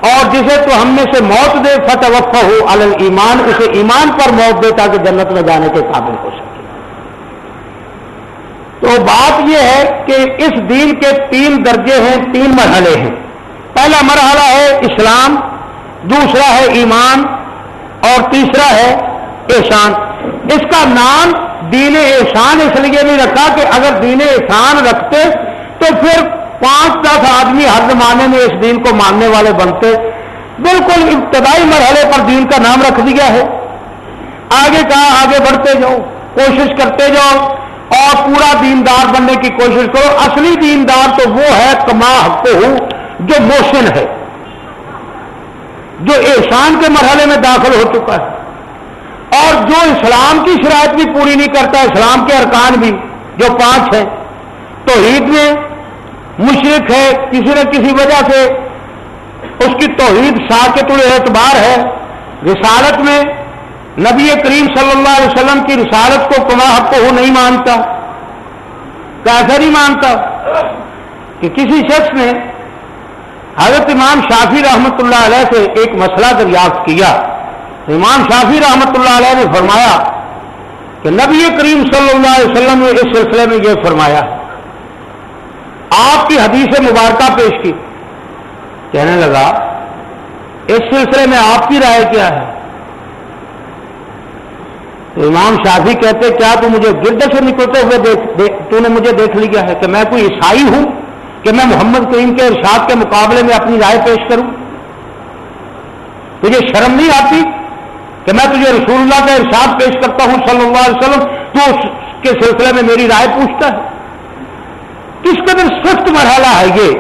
اور جسے تو ہم میں سے موت دے فتح وقف ہو المان اسے ایمان پر موت دے تاکہ جنت میں جانے کے قابل ہو سکے۔ تو بات یہ ہے کہ اس دین کے تین درجے ہیں، تین مرحلے ہیں۔ پہلا مرحلہ ہے اسلام دوسرا ہے ایمان اور تیسرا ہے احسان۔ اس کا نام دین احسان اس لیے نہیں رکھا کہ اگر دین احسان رکھتے تو پھر پانچ دس آدمی ہر زمانے میں اس دین کو ماننے والے بنتے۔ بالکل ابتدائی مرحلے پر دین کا نام رکھ دیا ہے۔ آگے کہا، آگے بڑھتے جاؤ، کوشش کرتے جاؤ اور پورا دیندار بننے کی کوشش کرو۔ اصلی دیندار تو وہ ہے کما کو جو موشن ہے۔ جو احسان کے مرحلے میں داخل ہو چکا ہے اور جو اسلام کی شرائط بھی پوری نہیں کرتا، اسلام کے ارکان بھی جو پانچ ہیں تو عید میں مشرق ہے، کسی نہ کسی وجہ سے اس کی توحید ساکت الاعتبار ہے۔ رسالت میں نبی کریم صلی اللہ علیہ وسلم کی رسالت کو کما حق کو نہیں مانتا، کیسا نہیں مانتا کہ کسی شخص نے حضرت امام شافی رحمت اللہ علیہ سے ایک مسئلہ دریافت کیا۔ امام شافی رحمت اللہ علیہ نے فرمایا کہ نبی کریم صلی اللہ علیہ وسلم نے اس سلسلے میں یہ فرمایا۔ آپ کی حدیث مبارکہ پیش کی۔ کہنے لگا، اس سلسلے میں آپ کی رائے کیا ہے؟ تو امام شافی کہتے، کیا تو مجھے گرد سے نکلتے ہوئے دیکھ تو نے مجھے دیکھ لیا ہے کہ میں کوئی عیسائی ہوں؟ کہ میں محمد کریم کے ارشاد کے مقابلے میں اپنی رائے پیش کروں؟ تجھے شرم نہیں آتی کہ میں تجھے رسول اللہ کا ارشاد پیش کرتا ہوں صلی اللہ علیہ وسلم، تو اس کے سلسلے میں میری رائے پوچھتا ہے؟ کس قدر سخت مرحلہ ہے یہ؟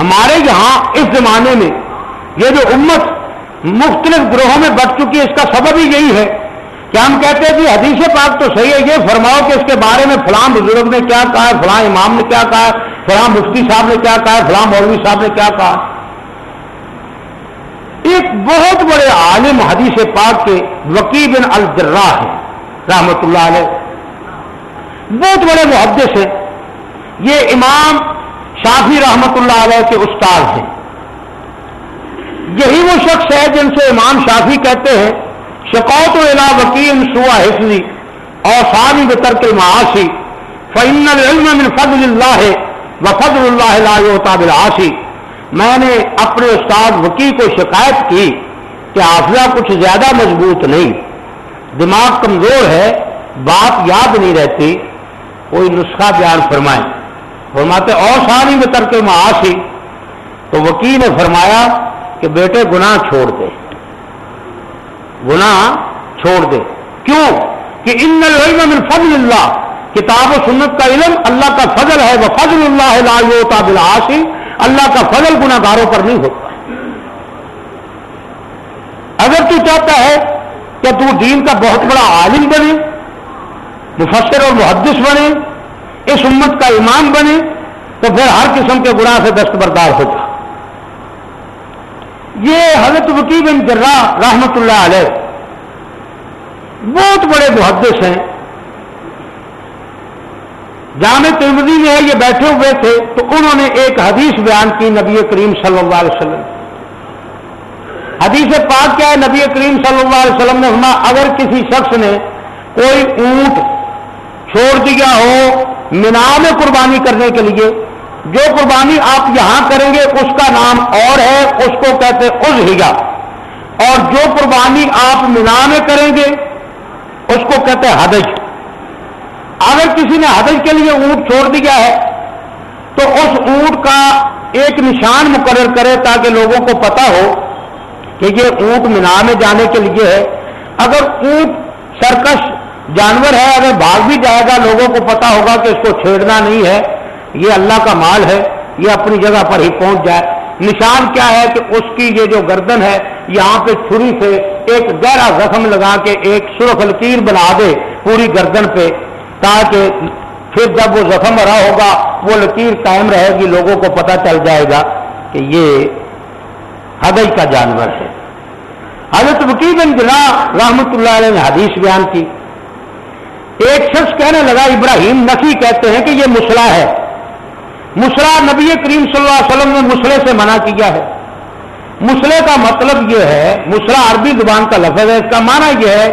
ہمارے یہاں اس زمانے میں یہ جو امت مختلف گروہوں میں بٹ چکی ہے، اس کا سبب ہی یہی ہے۔ کیا ہم کہتے ہیں کہ حدیث پاک تو صحیح ہے یہ فرماؤ کہ اس کے بارے میں فلاں بزرگ نے کیا کہا ہے، فلاں امام نے کیا کہا ہے، فلاں مفتی صاحب نے کیا کہا ہے، فلاں مولوی صاحب نے کیا کہا ایک بہت بڑے عالم حدیث پاک کے وکی بن الجرا ہے رحمت اللہ علیہ۔ بہت بڑے محدث ہیں۔ یہ امام شافی رحمت اللہ علیہ کے استاد ہیں۔ یہی وہ شخص ہے جن سے امام شافی کہتے ہیں شکوت و الا وکیل سوا حفظی اور سانی بتر کے معاشی فعن العلم من فضل اللہ و فضل اللہ لا بالعاشی میں نے اپنے استاد وکی کو شکایت کی کہ حافظہ کچھ زیادہ مضبوط نہیں۔ دماغ کمزور ہے، بات یاد نہیں رہتی۔ کوئی نسخہ بیان فرمائے۔ فرماتے اور سانی بتر کے معاشی تو وکیل نے فرمایا کہ بیٹے گناہ چھوڑ دے۔ گناہ چھوڑ دے۔ کیوں؟ کہ ان العلم من فضل اللہ۔ کتاب و سنت کا علم اللہ کا فضل ہے وہ فضل اللہ لا ہوتا بلاشی اللہ کا فضل گناہ گاروں پر نہیں ہوتا۔ اگر تو چاہتا ہے کہ تو دین کا بہت بڑا عالم بنے، مفسر اور محدث بنے، اس امت کا امام بنے، تو پھر ہر قسم کے گناہ سے دستبردار ہوگا یہ حضرت وکیل بن جرا رحمت اللہ علیہ بہت بڑے محدث ہیں۔ جامع ترمدی میں یہ بیٹھے ہوئے تھے تو انہوں نے ایک حدیث بیان کی نبی کریم صلی اللہ علیہ وسلم۔ حدیث پاک کیا ہے؟ نبی کریم صلی اللہ علیہ وسلم نے ہما اگر کسی شخص نے کوئی اونٹ چھوڑ دیا ہو مینا میں قربانی کرنے کے لیے جو قربانی آپ یہاں کریں گے، اس کا نام اور ہے، اس کو کہتے از ہگا اور جو قربانی آپ مینا میں کریں گے، اس کو کہتے ہیں حدج۔ اگر کسی نے حدج کے لیے اونٹ چھوڑ دیا ہے، تو اس اونٹ کا ایک نشان مقرر کرے تاکہ لوگوں کو پتا ہو کہ یہ اونٹ مینا میں جانے کے لیے ہے۔ اگر اونٹ سرکش جانور ہے، اگر بھاگ بھی جائے گا، لوگوں کو پتا ہوگا کہ اس کو چھیڑنا نہیں ہے۔ یہ اللہ کا مال ہے، یہ اپنی جگہ پر ہی پہنچ جائے۔ نشان کیا ہے کہ اس کی یہ جو گردن ہے، یہاں پہ چھری سے ایک گہرا زخم لگا کے ایک سرخ لکیر بنا دے پوری گردن پہ، تاکہ پھر جب وہ زخم بھرا ہوگا، وہ لکیر قائم رہے گی، لوگوں کو پتہ چل جائے گا کہ یہ حدئی کا جانور ہے۔ حضرت وکیل بن جنا رحمت اللہ علیہ نے حدیث بیان کی۔ ایک شخص کہنے لگا، ابراہیم نفی کہتے ہیں کہ یہ مسئلہ ہے۔ مسرا نبی کریم صلی اللہ علیہ وسلم نے مسلے سے منع کیا ہے۔ مسلے کا مطلب یہ ہے، مسرا عربی زبان کا لفظ ہے، اس کا معنی یہ ہے،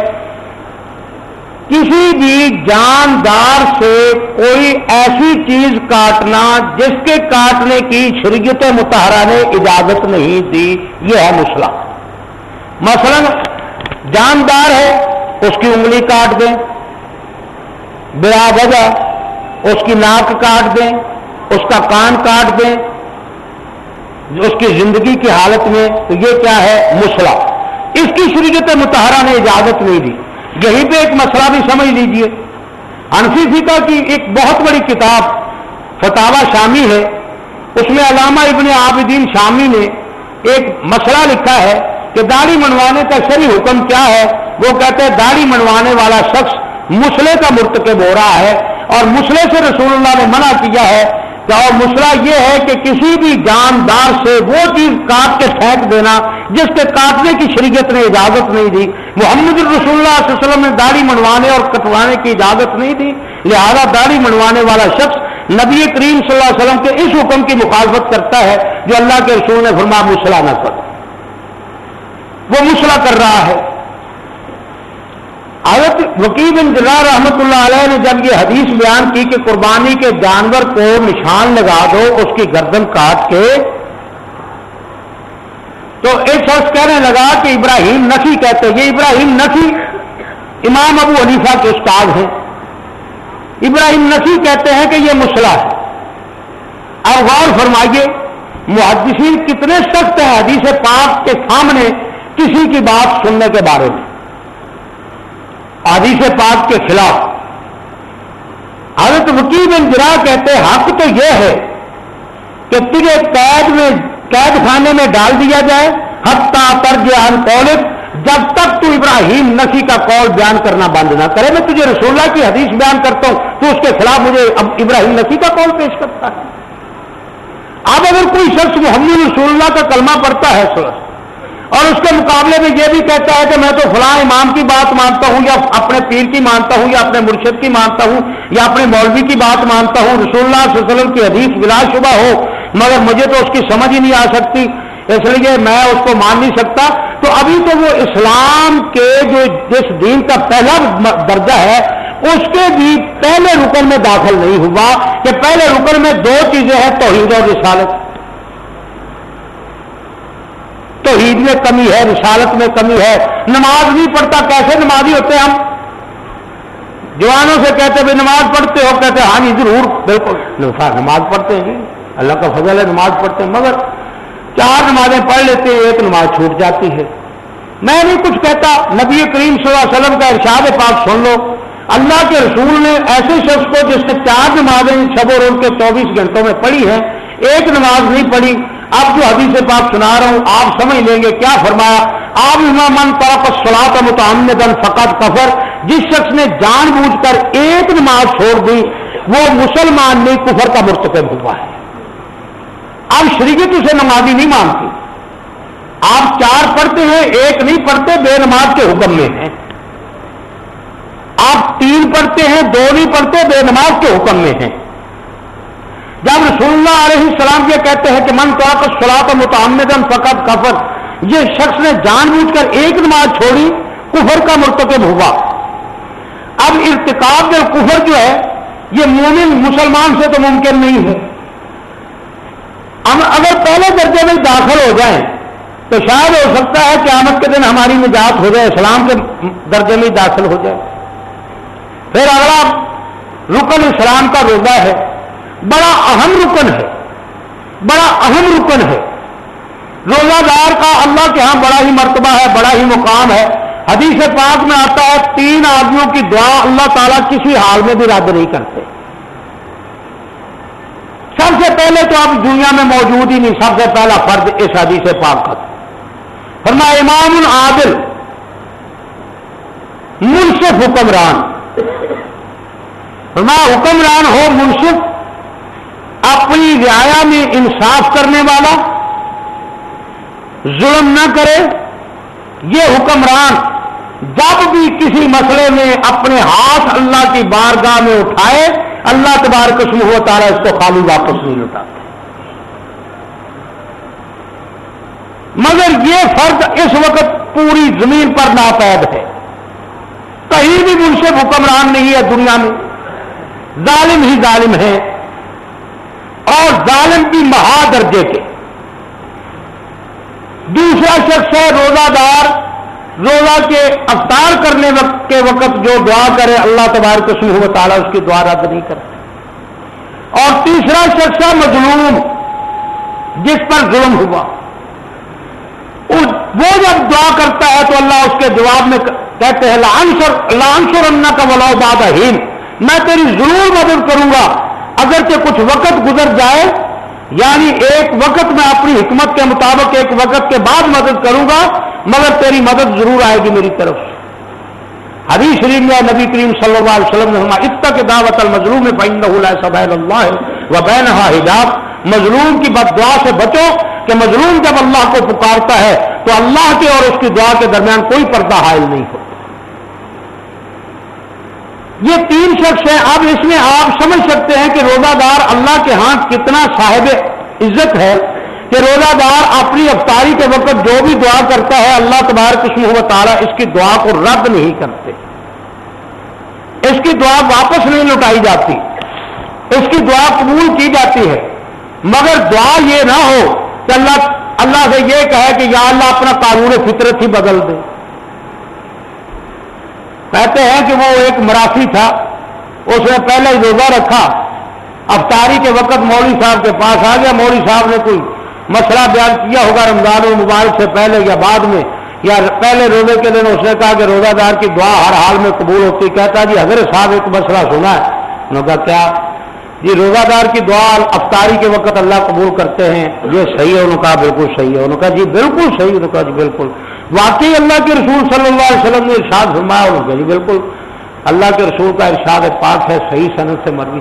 کسی بھی جاندار سے کوئی ایسی چیز کاٹنا جس کے کاٹنے کی شریعت متحرہ نے اجازت نہیں دی، یہ ہے مسئلہ مثلا جاندار ہے، اس کی انگلی کاٹ دیں بلا وجہ، اس کی ناک کاٹ دیں اس کا کان کاٹ دیں، اس کی زندگی کی حالت میں، تو یہ کیا ہے؟ مسئلہ۔ اس کی شریعت متحرہ نے اجازت نہیں دی۔ یہیں پہ ایک مسئلہ بھی سمجھ لیجیے۔ انفی فکا کی ایک بہت بڑی کتاب فتوا شامی ہے۔ اس میں علامہ ابن عابدین شامی نے ایک مسئلہ لکھا ہے کہ داڑھی منوانے کا صحیح حکم کیا ہے۔ وہ کہتے ہیں داڑھی منوانے والا شخص مسئلے کا مرتکب ہو رہا ہے اور مسئلے سے رسول اللہ نے منع کیا ہے اور مسئلہ یہ ہے کہ کسی بھی جاندار سے وہ چیز کاٹ کے پھینک دینا جس کے کاٹنے کی شریعت نے اجازت نہیں دی۔ محمد الرسول اللہ علیہ وسلم نے داڑھی منوانے اور کٹوانے کی اجازت نہیں دی۔ لہذا داڑھی منوانے والا شخص نبی کریم صلی اللہ علیہ وسلم کے اس حکم کی مخالفت کرتا ہے جو اللہ کے رسول نے فرما مسئلہ نہ کر وہ مسئلہ کر رہا ہے۔ حضرت وکیل بن جلا رحمت اللہ علیہ نے جب یہ حدیث بیان کی کہ قربانی کے جانور کو نشان لگا دو، اس کی گردن کاٹ کے، تو ایک شخص کہنے لگا کہ ابراہیم نفی کہتے یہ ابراہیم نفی امام ابو حنیفہ کے استاد ہیں۔ ابراہیم نفی کہتے ہیں کہ یہ مسئلہ ہے۔ اب غور فرمائیے، محدثین کتنے سخت ہیں حدیث پاک کے سامنے کسی کی بات سننے کے بارے میں۔ حدیث پاک کے خلاف۔ حضرت وکیل بن جرا کہتے حق تو یہ ہے کہ تجھے قید میں، قید خانے میں ڈال دیا جائے حتہ ترج ان پولت جب تک تو ابراہیم نسی کا قول بیان کرنا بند نہ کرے۔ میں تجھے رسول اللہ کی حدیث بیان کرتا ہوں، تو اس کے خلاف مجھے ابراہیم نسی کا قول پیش کرتا ہے۔ اب اگر کوئی شخص محمد رسول اللہ کا کلمہ پڑتا ہے سر اور اس کے مقابلے میں یہ بھی کہتا ہے کہ میں تو فلاں امام کی بات مانتا ہوں، یا اپنے پیر کی مانتا ہوں، یا اپنے مرشد کی مانتا ہوں، یا اپنے مولوی کی بات مانتا ہوں۔ رسول اللہ صلی اللہ علیہ وسلم کی حدیث بلا شبہ ہو، مگر مجھے تو اس کی سمجھ ہی نہیں آ سکتی۔ اس لیے میں اس کو مان نہیں سکتا۔ تو ابھی تو وہ اسلام کے جو جس دین کا پہلا درجہ ہے، اس کے بھی پہلے رکن میں داخل نہیں ہوا کہ پہلے رکن میں دو چیزیں ہیں، توحید اور رسالت۔ توحید میں کمی ہے، رسالت میں کمی ہے۔ نماز نہیں پڑھتا، کیسے نمازی ہوتے ہم؟ جوانوں سے کہتے بھائی نماز پڑھتے ہو، کہتے ہاں جی ضرور، بالکل۔ نماز پڑھتے ہیں جی۔ اللہ کا فضل ہے، نماز پڑھتے ہیں۔ مگر چار نمازیں پڑھ لیتے ہیں، ایک نماز چھوٹ جاتی ہے۔ میں نہیں کچھ کہتا، نبی کریم صلی اللہ علیہ وسلم کا ارشاد پاک سن لو۔ اللہ کے رسول نے ایسے شخص کو جس نے چار نمازیں شب و روز کے چوبیس گھنٹوں میں پڑھی ہیں، ایک نماز نہیں پڑھی۔ اب جو حدیث پاک سنا رہا ہوں، آپ سمجھ لیں گے کیا فرمایا؟ آپ من طرف سلاط متعمدن فقط کفر، جس شخص نے جان بوجھ کر ایک نماز چھوڑ دی، وہ مسلمان نہیں، کفر کا مرتکب ہوا ہے۔ اب شریعت اسے نمازی نہیں مانتی۔ آپ چار پڑھتے ہیں، ایک نہیں پڑھتے، بے نماز کے حکم میں ہیں۔ آپ تین پڑھتے ہیں، دو نہیں پڑھتے، بے نماز کے حکم میں ہیں۔ جب رسول اللہ علیہ السلام یہ کہتے ہیں کہ من تو سلاط متعمدن فقط کفر، یہ شخص نے جان بوجھ کر ایک نماز چھوڑی، کفر کا مرتکب ہوا۔ اب ارتکاب میں کفر جو ہے، یہ مومن مسلمان سے تو ممکن نہیں ہے۔ ہم اگر پہلے درجے میں داخل ہو جائیں، تو شاید ہو سکتا ہے کہ آمد کے دن ہماری نجات ہو جائے، اسلام کے درجے میں داخل ہو جائے۔ پھر اگلا رکن اسلام کا روزہ ہے۔ بڑا اہم رکن ہے۔ بڑا اہم رکن ہے۔ روزہ دار کا اللہ کے ہاں بڑا ہی مرتبہ ہے، بڑا ہی مقام ہے۔ حدیث پاک میں آتا ہے، تین آدمیوں کی دعا اللہ تعالیٰ کسی حال میں بھی رد نہیں کرتے۔ سب سے پہلے تو اب دنیا میں موجود ہی نہیں، سب سے پہلا فرد اس حدیث پاک کا۔ فرما امام العادل، منصف حکمران۔ فرما حکمران ہو، منصف اپنی رعایا میں انصاف کرنے والا ظلم نہ کرے، یہ حکمران جب بھی کسی مسئلے میں اپنے ہاتھ اللہ کی بارگاہ میں اٹھائے، اللہ تبار قسم ہو تارا اس کو خالی واپس نہیں لوٹاتے مگر یہ فرد اس وقت پوری زمین پر ناپید ہے۔ کہیں بھی منصف حکمران نہیں ہے دنیا میں۔ ظالم ہی ظالم ہے۔ اور ظالم بھی مہا درجے کے۔ دوسرا شخص ہے روزہ دار روزہ کے افطار کرنے وقت کے وقت جو دعا کرے، اللہ تبارک و تعالیٰ اس کی دعا رد نہیں کرتا۔ اور تیسرا شخص ہے مظلوم، جس پر ظلم ہوا۔ وہ جب دعا کرتا ہے تو اللہ اس کے جواب میں کہتے ہیں لانسر اللہ کا ولاؤ باد میں تیری ضرور مدد کروں گا۔ اگر کچھ وقت گزر جائے یعنی ایک وقت میں اپنی حکمت کے مطابق ایک وقت کے بعد مدد کروں گا، مگر تیری مدد ضرور آئے گی میری طرف سے۔ حدیث شریف میں نبی کریم صلی اللہ علیہ وسلم نے ہمارا اتنا کے دعوت المظلوم سب اللہ ہے وہ بین حجاب۔ مظلوم کی بد دعا سے بچو کہ مظلوم جب اللہ کو پکارتا ہے، تو اللہ کے اور اس کی دعا کے درمیان کوئی پردہ حائل نہیں ہوتا۔ یہ تین شخص ہیں۔ اب اس میں آپ سمجھ سکتے ہیں کہ روزہ دار اللہ کے ہاں کتنا صاحب عزت ہے کہ روزہ دار اپنی افطاری کے وقت جو بھی دعا کرتا ہے، اللہ تبار و تعالیٰ اس کی دعا کو رد نہیں کرتے۔ اس کی دعا واپس نہیں لٹائی جاتی۔ اس کی دعا قبول کی جاتی ہے۔ مگر دعا یہ نہ ہو کہ اللہ اللہ سے یہ کہے کہ یا اللہ اپنا قانون فطرت ہی بدل دے۔ کہتے ہیں کہ وہ ایک مراسی تھا، اس نے پہلے ہی روزہ رکھا۔ افطاری کے وقت مولوی صاحب کے پاس آ گیا۔ مولوی صاحب نے کوئی مسئلہ بیان کیا ہوگا رمضان المبارک سے پہلے یا بعد میں؟ یا پہلے روزے کے دن اس نے کہا کہ روزہ دار کی دعا ہر حال میں قبول ہوتی، کہتا جی حضرت صاحب ایک مسئلہ سنا ہے۔ انہوں نے کہا کیا؟ جی روزہ دار کی دعا افطاری کے وقت اللہ قبول کرتے ہیں۔ یہ صحیح ہے؟ انہوں نے کہا بالکل صحیح ہے۔ انہوں نے کہا جی بالکل صحیح انہوں نے کہا جی بالکل۔ واقعی اللہ کے رسول صلی اللہ علیہ وسلم نے ارشاد فرمایا اور جی بالکل، اللہ کے رسول کا ارشاد پاک ہے، صحیح صنعت سے مرنی۔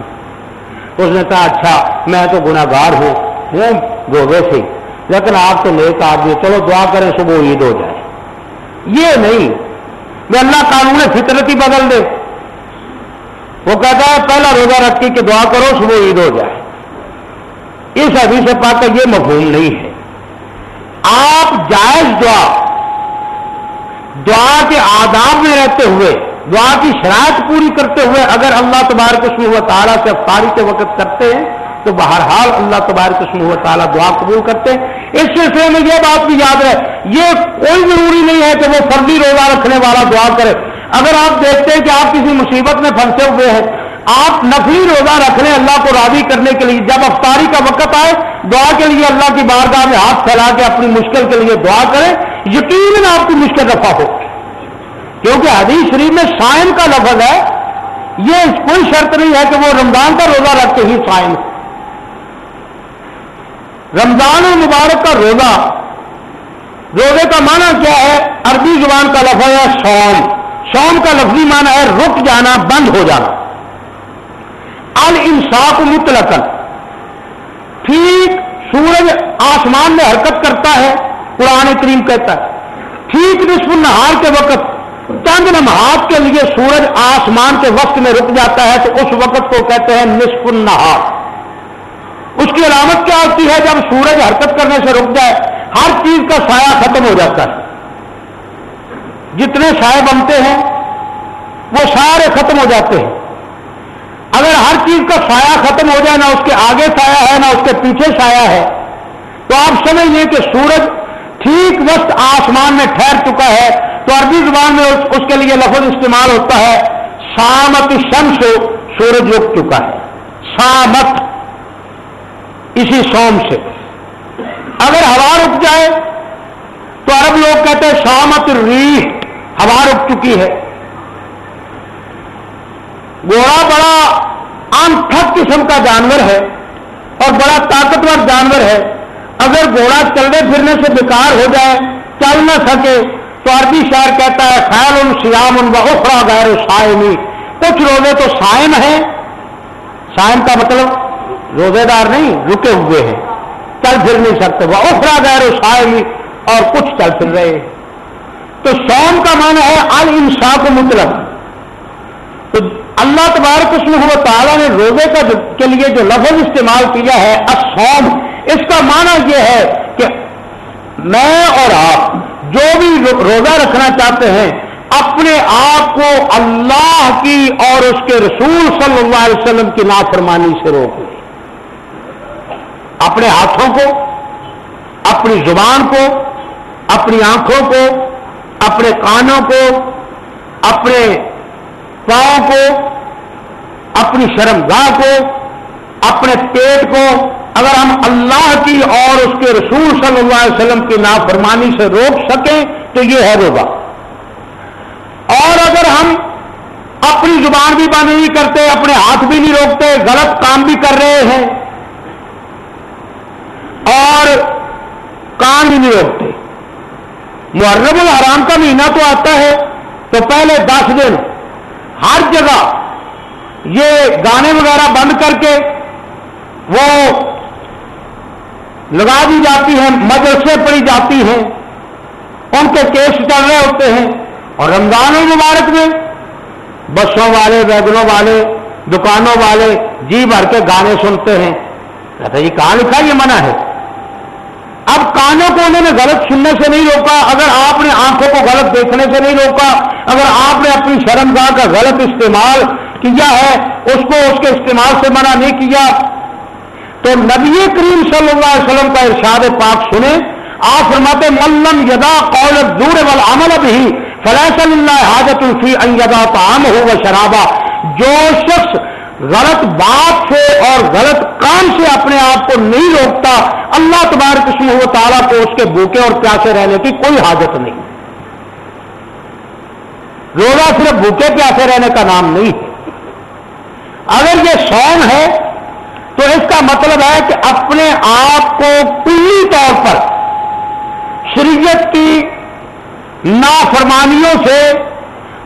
اس نے کہا اچھا میں تو گناگار ہوں ہوں، گوبے سے۔ لیکن آپ تو نیک آدمی چلو دعا کریں، صبح عید ہو جائے۔ یہ نہیں، میں اللہ قانون فطرت ہی بدل دے۔ وہ کہتا ہے، پہلا روزہ رکھ کے دعا کرو، صبح عید ہو جائے۔ اس حدیث سے پاک کا یہ مفہوم نہیں ہے۔ آپ جائز دعا دعا کے آداب میں رہتے ہوئے، دعا کی شرائط پوری کرتے ہوئے اگر اللہ تبارک و تعالیٰ سے افطاری کے وقت کرتے ہیں، تو بہرحال اللہ تبارک و تعالیٰ دعا قبول کرتے ہیں۔ اس سلسلے میں یہ بات بھی یاد ہے یہ کوئی ضروری نہیں ہے کہ وہ فرضی روزہ رکھنے والا دعا کرے۔ اگر آپ دیکھتے ہیں کہ آپ کسی مصیبت میں پھنسے ہوئے ہیں، آپ نفلی روزہ رکھ لیں اللہ کو راضی کرنے کے لیے، جب افطاری کا وقت آئے، دعا کے لیے اللہ کی بارگاہ میں ہاتھ پھیلا کے اپنی مشکل کے لیے دعا کریں۔ یقیناً آپ کی مشکل رفع ہو۔ کیونکہ حدیث شریف میں سائن کا لفظ ہے، یہ کوئی شرط نہیں ہے کہ وہ رمضان کا روزہ رکھ کے ہی سائن ہو۔ رمضان المبارک کا روزہ، روزے کا معنی کیا ہے؟ عربی زبان کا لفظ ہے سوم سوم کا لفظی معنی ہے رک جانا، بند ہو جانا۔ الانصاف مطلق ٹھیک، سورج آسمان میں حرکت کرتا ہے قرآن کریم کہتا ہے۔ ٹھیک نصف نہار کے وقت، چند نمہات کے لیے سورج آسمان کے وقت میں رک جاتا ہے تو اس وقت کو کہتے ہیں نصف النہار۔ اس کی علامت کیا ہوتی ہے؟ جب سورج حرکت کرنے سے رک جائے، ہر چیز کا سایہ ختم ہو جاتا ہے۔ جتنے سائے بنتے ہیں، وہ سارے ختم ہو جاتے ہیں۔ اگر ہر چیز کا سایہ ختم ہو جائے، نہ اس کے آگے سایہ ہے، نہ اس کے پیچھے سایہ ہے، تو آپ سمجھ لیں کہ سورج ٹھیک وقت آسمان میں ٹھہر چکا ہے تو عربی زبان میں اس کے لیے لفظ استعمال ہوتا ہے، سامت شمس سورج رک چکا ہے۔ سامت، اسی سوم سے۔ اگر ہوا رک جائے تو عرب لوگ کہتے ہیں سامت ریح ہوا رک چکی ہے۔ گھوڑا بڑا انتھک قسم کا جانور ہے اور بڑا طاقتور جانور ہے۔ اگر گھوڑا چلنے پھرنے سے بیکار ہو جائے، چل نہ سکے، تو عربی شہر کہتا ہے خیر ان سیام ان بخرا غیر سائمی کچھ روزے تو سائم ہیں۔ سائم کا مطلب روزے دار نہیں، رکے ہوئے ہیں۔ چل پھر نہیں سکتے۔ وہ افرا غیر شاعری اور کچھ چل پھر رہے تو سوم کا معنی ہے ال انصاف مطلب تو اللہ تبارک اس تعالیٰ نے روزے کا کے لیے جو لفظ استعمال کیا ہے اسوم اس کا معنی یہ ہے کہ میں اور آپ جو بھی روزہ رکھنا چاہتے ہیں، اپنے آپ کو اللہ کی اور اس کے رسول صلی اللہ علیہ وسلم کی نافرمانی سے روک لیں اپنے ہاتھوں کو، اپنی زبان کو، اپنی آنکھوں کو، اپنے کانوں کو، اپنے پاؤں کو، اپنی شرمگاہ کو، اپنے پیٹ کو، اگر ہم اللہ کی اور اس کے رسول صلی اللہ علیہ وسلم کی نافرمانی سے روک سکیں تو یہ ہے روزہ۔ اور اگر ہم اپنی زبان بھی بند نہیں کرتے، اپنے ہاتھ بھی نہیں روکتے، غلط کام بھی کر رہے ہیں، اور کان بھی نہیں روکتے، محرم الحرام کا مہینہ تو آتا ہے، تو پہلے دس دن ہر جگہ یہ گانے وغیرہ بند کر کے وہ لگا دی جاتی ہیں، مدرسے پڑی جاتی ہیں، ان کے کیس چل رہے ہوتے ہیں۔ اور رمضان المبارک میں بسوں والے، ویگنوں والے، دکانوں والے جی بھر کے گانے سنتے ہیں۔ کہتے جی کہاں لکھا یہ منع ہے؟ اب کانوں کو انہوں نے غلط سننے سے نہیں روکا، اگر آپ نے آنکھوں کو غلط دیکھنے سے نہیں روکا، اگر آپ نے اپنی شرمگاہ کا غلط استعمال کیا ہے، اس کو اس کے استعمال سے منع نہیں کیا۔ تو نبی کریم صلی اللہ علیہ وسلم کا ارشاد پاک سنیں۔ آپ فرماتے ملم یدا قول دور وال عمل بھی فلیص اللہ حاجت الفی ان یدا تعام ہو وہ شرابہ۔ جو شخص غلط بات سے اور غلط کام سے اپنے آپ کو نہیں روکتا، اللہ تبار قسم و تعالیٰ کو اس کے بھوکے اور پیاسے رہنے کی کوئی حاجت نہیں۔ روزہ صرف بھوکے پیاسے رہنے کا نام نہیں ہے۔ اگر یہ سون ہے، تو اس کا مطلب ہے کہ اپنے آپ کو کلی طور پر شریعت کی نافرمانیوں سے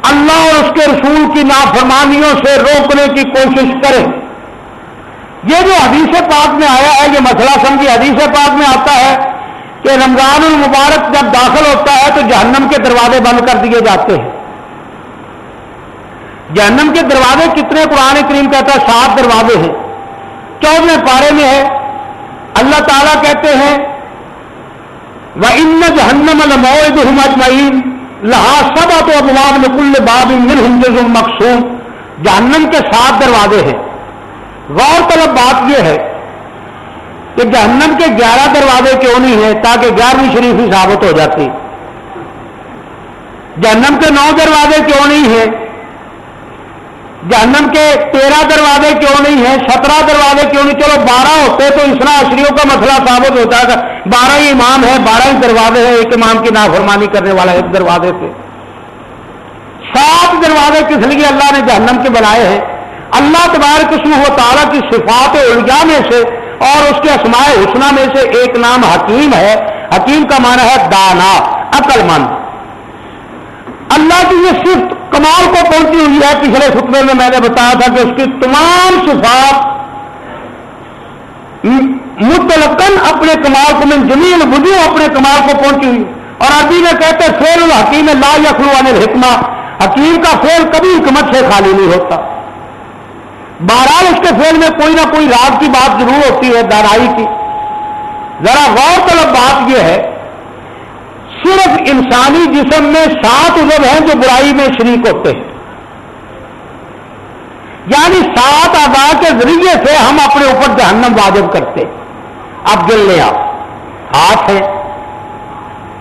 اللہ اور اس کے رسول کی نافرمانیوں سے روکنے کی کوشش کریں یہ جو حدیث پاک میں آیا ہے، یہ مسئلہ سمجھی حدیث پاک میں آتا ہے کہ رمضان المبارک جب داخل ہوتا ہے تو جہنم کے دروازے بند کر دیے جاتے ہیں۔ جہنم کے دروازے کتنے قرآن کریم کہتا ہے؟ سات دروازے ہیں۔ چودہ پارے میں ہے، اللہ تعالیٰ کہتے ہیں وہ ان جہنم المعین لہا سب تو ابواب نکل باب مقصوم جہنم کے سات دروازے ہیں. غور طلب بات یہ ہے کہ جہنم کے گیارہ دروازے کیوں نہیں ہیں تاکہ گیارہویں شریف ہی ثابت ہو جاتی؟ جہنم کے نو دروازے کیوں نہیں ہیں؟ جہنم کے تیرہ دروازے کیوں نہیں ہیں؟ سترہ دروازے کیوں نہیں؟ چلو بارہ ہوتے تو اسنا اشریوں کا مسئلہ ثابت ہوتا ہے بارہ ہی امام ہے بارہ ہی دروازے ہیں، ایک امام کی نافرمانی کرنے والا ایک دروازے سے۔ سات دروازے کس لیے اللہ نے جہنم کے بنائے ہیں؟ اللہ تبارک قسم و تعالیٰ کی صفات الجا میں سے اور اس کے اسماء حسنہ میں سے ایک نام حکیم ہے۔ حکیم کا معنی ہے دانا، عقل مند۔ اللہ کی یہ صرف کمال کو پہنچی ہوئی ہے، پچھلے خطبے میں میں نے بتایا تھا کہ اس کی تمام صفات متلقن اپنے کمال کو میں زمین بجو اپنے کمال کو پہنچی ہوئی۔ اور عربی میں کہتے فیل الحکیم لا یخلو عن الحکمہ۔ حکیم کا فیل کبھی حکمت سے خالی نہیں ہوتا۔ بہرحال اس کے فیل میں کوئی نہ کوئی راز کی بات ضرور ہوتی ہے، دارائی کی۔ ذرا غور طلب بات یہ ہے صرف انسانی جسم میں سات ادب ہیں جو برائی میں شریک ہوتے ہیں۔ یعنی سات آزاد کے ذریعے سے ہم اپنے اوپر جہنم واجب کرتے اب گل لیں آپ ہاتھ ہے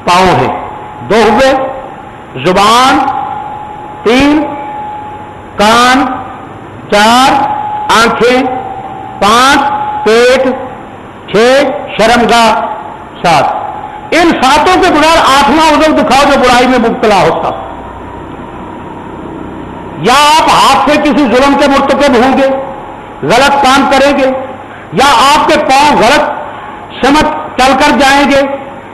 پاؤں ہے دو ہوئے۔ زبان، تین۔ کان، چار۔ آنکھیں، پانچ۔ پیٹ، چھ۔ شرمگاہ، سات۔ ان ساتوں کے بغیر آٹھواں ادب دکھاؤ جو برائی میں مبتلا ہوتا۔ یا آپ ہاتھ سے کسی ظلم کے مرتکب ہوں گے، غلط کام کریں گے، یا آپ کے پاؤں غلط سمت چل کر جائیں گے،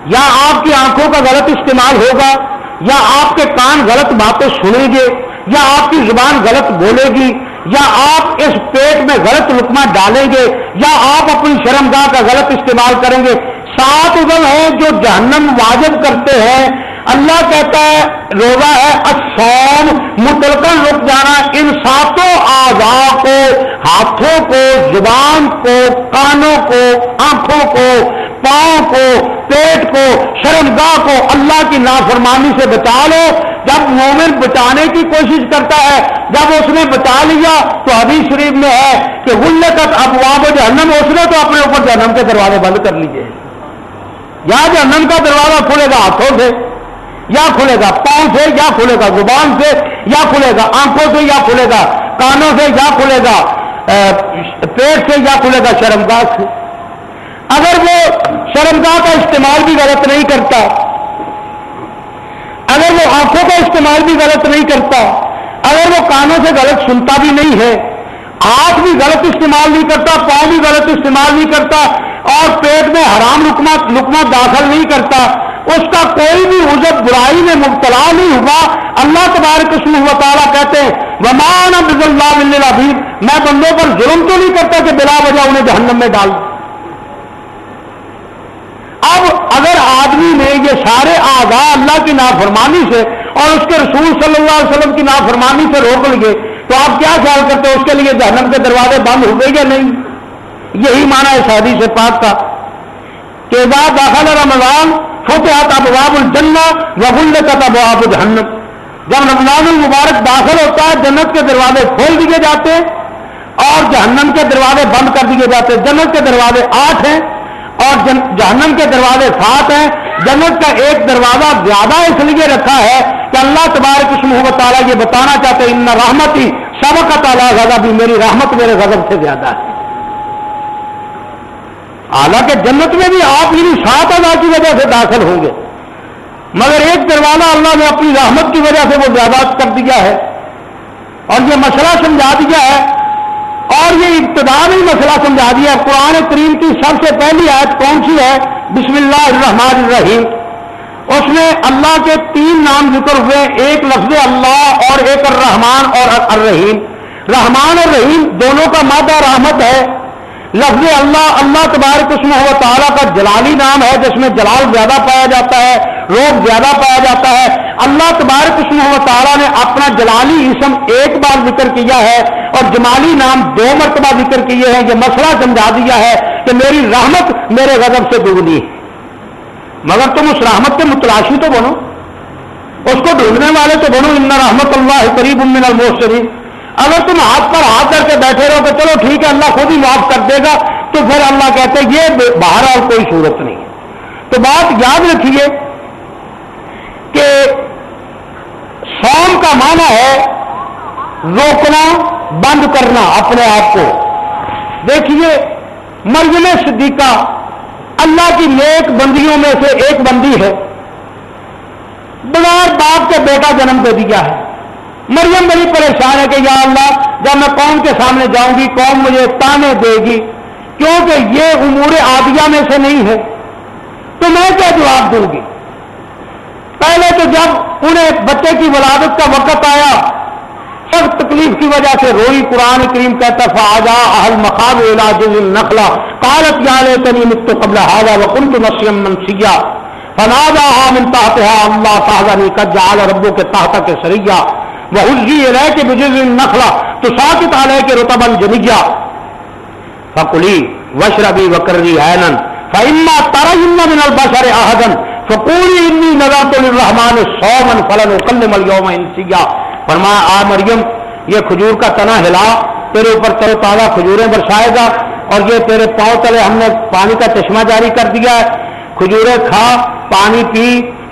یا آپ کی آنکھوں کا غلط استعمال ہوگا، یا آپ کے کان غلط باتیں سنیں گے، یا آپ کی زبان غلط بولے گی، یا آپ اس پیٹ میں غلط لکما ڈالیں گے، یا آپ اپنی شرمگاہ کا غلط استعمال کریں گے۔ سات ادم ہیں جو جہنم واجب کرتے ہیں۔ اللہ کہتا ہے، روزہ ہے اچھوم متلقن رک جانا۔ ان ساتوں آزا کو، ہاتھوں کو، زبان کو، کانوں کو، آنکھوں کو، پاؤں کو، پیٹ کو، شرمگاہ کو اللہ کی نافرمانی سے بچا لو۔ جب مومن بچانے کی کوشش کرتا ہے، جب اس نے بچا لیا تو حدیث شریف میں ہے کہ غلط ابواب جہنم، اس نے تو اپنے اوپر جہنم کے دروازے بند کر لیجیے یا جہنم کا دروازہ کھلے گا ہاتھوں سے، یا کھلے گا پاؤں سے، یا کھلے گا زبان سے، یا کھلے گا آنکھوں سے، یا کھلے گا کانوں سے، یا کھلے گا پیٹ سے، یا کھلے گا شرمگاہ سے۔ اگر وہ شرمگاہ کا استعمال بھی غلط نہیں کرتا، اگر وہ آنکھوں کا استعمال بھی غلط نہیں کرتا، اگر وہ کانوں سے غلط سنتا بھی نہیں ہے آنکھ بھی غلط استعمال نہیں کرتا، پاؤں بھی غلط استعمال نہیں کرتا اور پیٹ میں حرام رکما لکما داخل نہیں کرتا۔ اس کا کوئی بھی عزت برائی میں مبتلا نہیں ہوا۔ اللہ تبارک قسم تعالیٰ کہتے ہیں ومان اللہ میں بندوں پر ظلم تو نہیں کرتا کہ بلا وجہ انہیں جہنم میں ڈال اب اگر آدمی نے یہ سارے آگاہ اللہ کی نافرمانی سے اور اس کے رسول صلی اللہ علیہ وسلم کی نافرمانی سے روک لیے تو آپ کیا خیال کرتے اس کے لیے جہنم کے دروازے بند ہو گئے یا نہیں؟ یہی مانا ہے شادی سے پاک کا کہ بعد داخل رمضان، فتحت ابواب الجنہ وغلقت ابواب جہنم۔ جب رمضان المبارک داخل ہوتا ہے، جنت کے دروازے کھول دیے جاتے ہیں اور جہنم کے دروازے بند کر دیے جاتے ہیں۔ جنت کے دروازے آٹھ ہیں اور جہنم کے دروازے سات ہیں۔ جنت کا ایک دروازہ زیادہ اس لیے رکھا ہے کہ اللہ تبارک قسم و تعالیٰ یہ بتانا چاہتے ہیں ان رحمت ہی سب کا تعالیٰ غضب بھی میری رحمت میرے غضب سے زیادہ ہے. حالانکہ جنت میں بھی آپ ہی سات اللہ کی وجہ سے داخل ہوں گے، مگر ایک دروازہ اللہ نے اپنی رحمت کی وجہ سے وہ زیادہ کر دیا ہے۔ اور یہ مسئلہ سمجھا دیا ہے، اور یہ ابتدا میں مسئلہ سمجھا دیا ہے۔ قرآن کریم کی سب سے پہلی آیت کون سی ہے؟ بسم اللہ الرحمن الرحیم۔ اس میں اللہ کے تین نام ذکر ہوئے، ایک لفظ اللہ اور ایک الرحمان اور الرحیم۔ رحمان اور رحیم دونوں کا مادہ رحمت ہے۔ لفظ اللہ اللہ تبارک اسم و تعالیٰ کا جلالی نام ہے، جس میں جلال زیادہ پایا جاتا ہے روگ زیادہ پایا جاتا ہے۔ اللہ تبارک اسم و تعالیٰ نے اپنا جلالی اسم ایک بار ذکر کیا ہے اور جمالی نام دو مرتبہ ذکر کیے ہیں۔ یہ مسئلہ سمجھا دیا ہے کہ میری رحمت میرے غضب سے دگنی۔ مگر تم اس رحمت کے متلاشی تو بنو۔ اس کو ڈھونڈنے والے تو بنو، ان رحمت اللہ قریب امن الموسری اگر تم ہاتھ پر ہاتھ کر کے بیٹھے رہو کہ چلو ٹھیک ہے، اللہ خود ہی معاف کر دے گا۔ تو پھر اللہ کہتے ہیں، یہ باہر اور کوئی صورت نہیں۔ تو بات یاد رکھیے کہ سوم کا معنی ہے روکنا، بند کرنا اپنے آپ کو۔ دیکھیے، مریم صدیقہ اللہ کی نیک بندیوں میں سے ایک بندی ہے۔ بغیر باپ کے بیٹا جنم دے دیا ہے۔ مریم بڑی پریشان ہے کہ یا اللہ، جب میں قوم کے سامنے جاؤں گی، قوم مجھے تانے دے گی، کیونکہ یہ امور عادیہ میں سے نہیں ہے۔ تو میں کیا جواب دوں گی؟ پہلے تو جب انہیں بچے کی ولادت کا وقت آیا سب تکلیف کی وجہ سے روئی قرآن کریم کا طرف آجا اہل مقاب علاج نخلا کالت یا تنی مت قبل حاضہ وکن تو نسیم منسیا فنادا من تحتها، اللہ صاحب کا جال ربوں کے تحت کے سریا وہ حجی رہ کے بجز نخلا تو ساکت علیہ کے رتبن جنگیا فکلی وشربی وکری اینن فإما ترین من البشر احدن فقولی انی نظرت للرحمن صومن فلن اکلم اليوم انسیا فرمایا، آ مریم، یہ کھجور کا تنا ہلا تیرے اوپر تر تازہ کھجوریں برسائے گا اور یہ تیرے پاؤں تلے ہم نے پانی کا چشمہ جاری کر دیا ہے۔ کھجوریں کھا، پانی پی،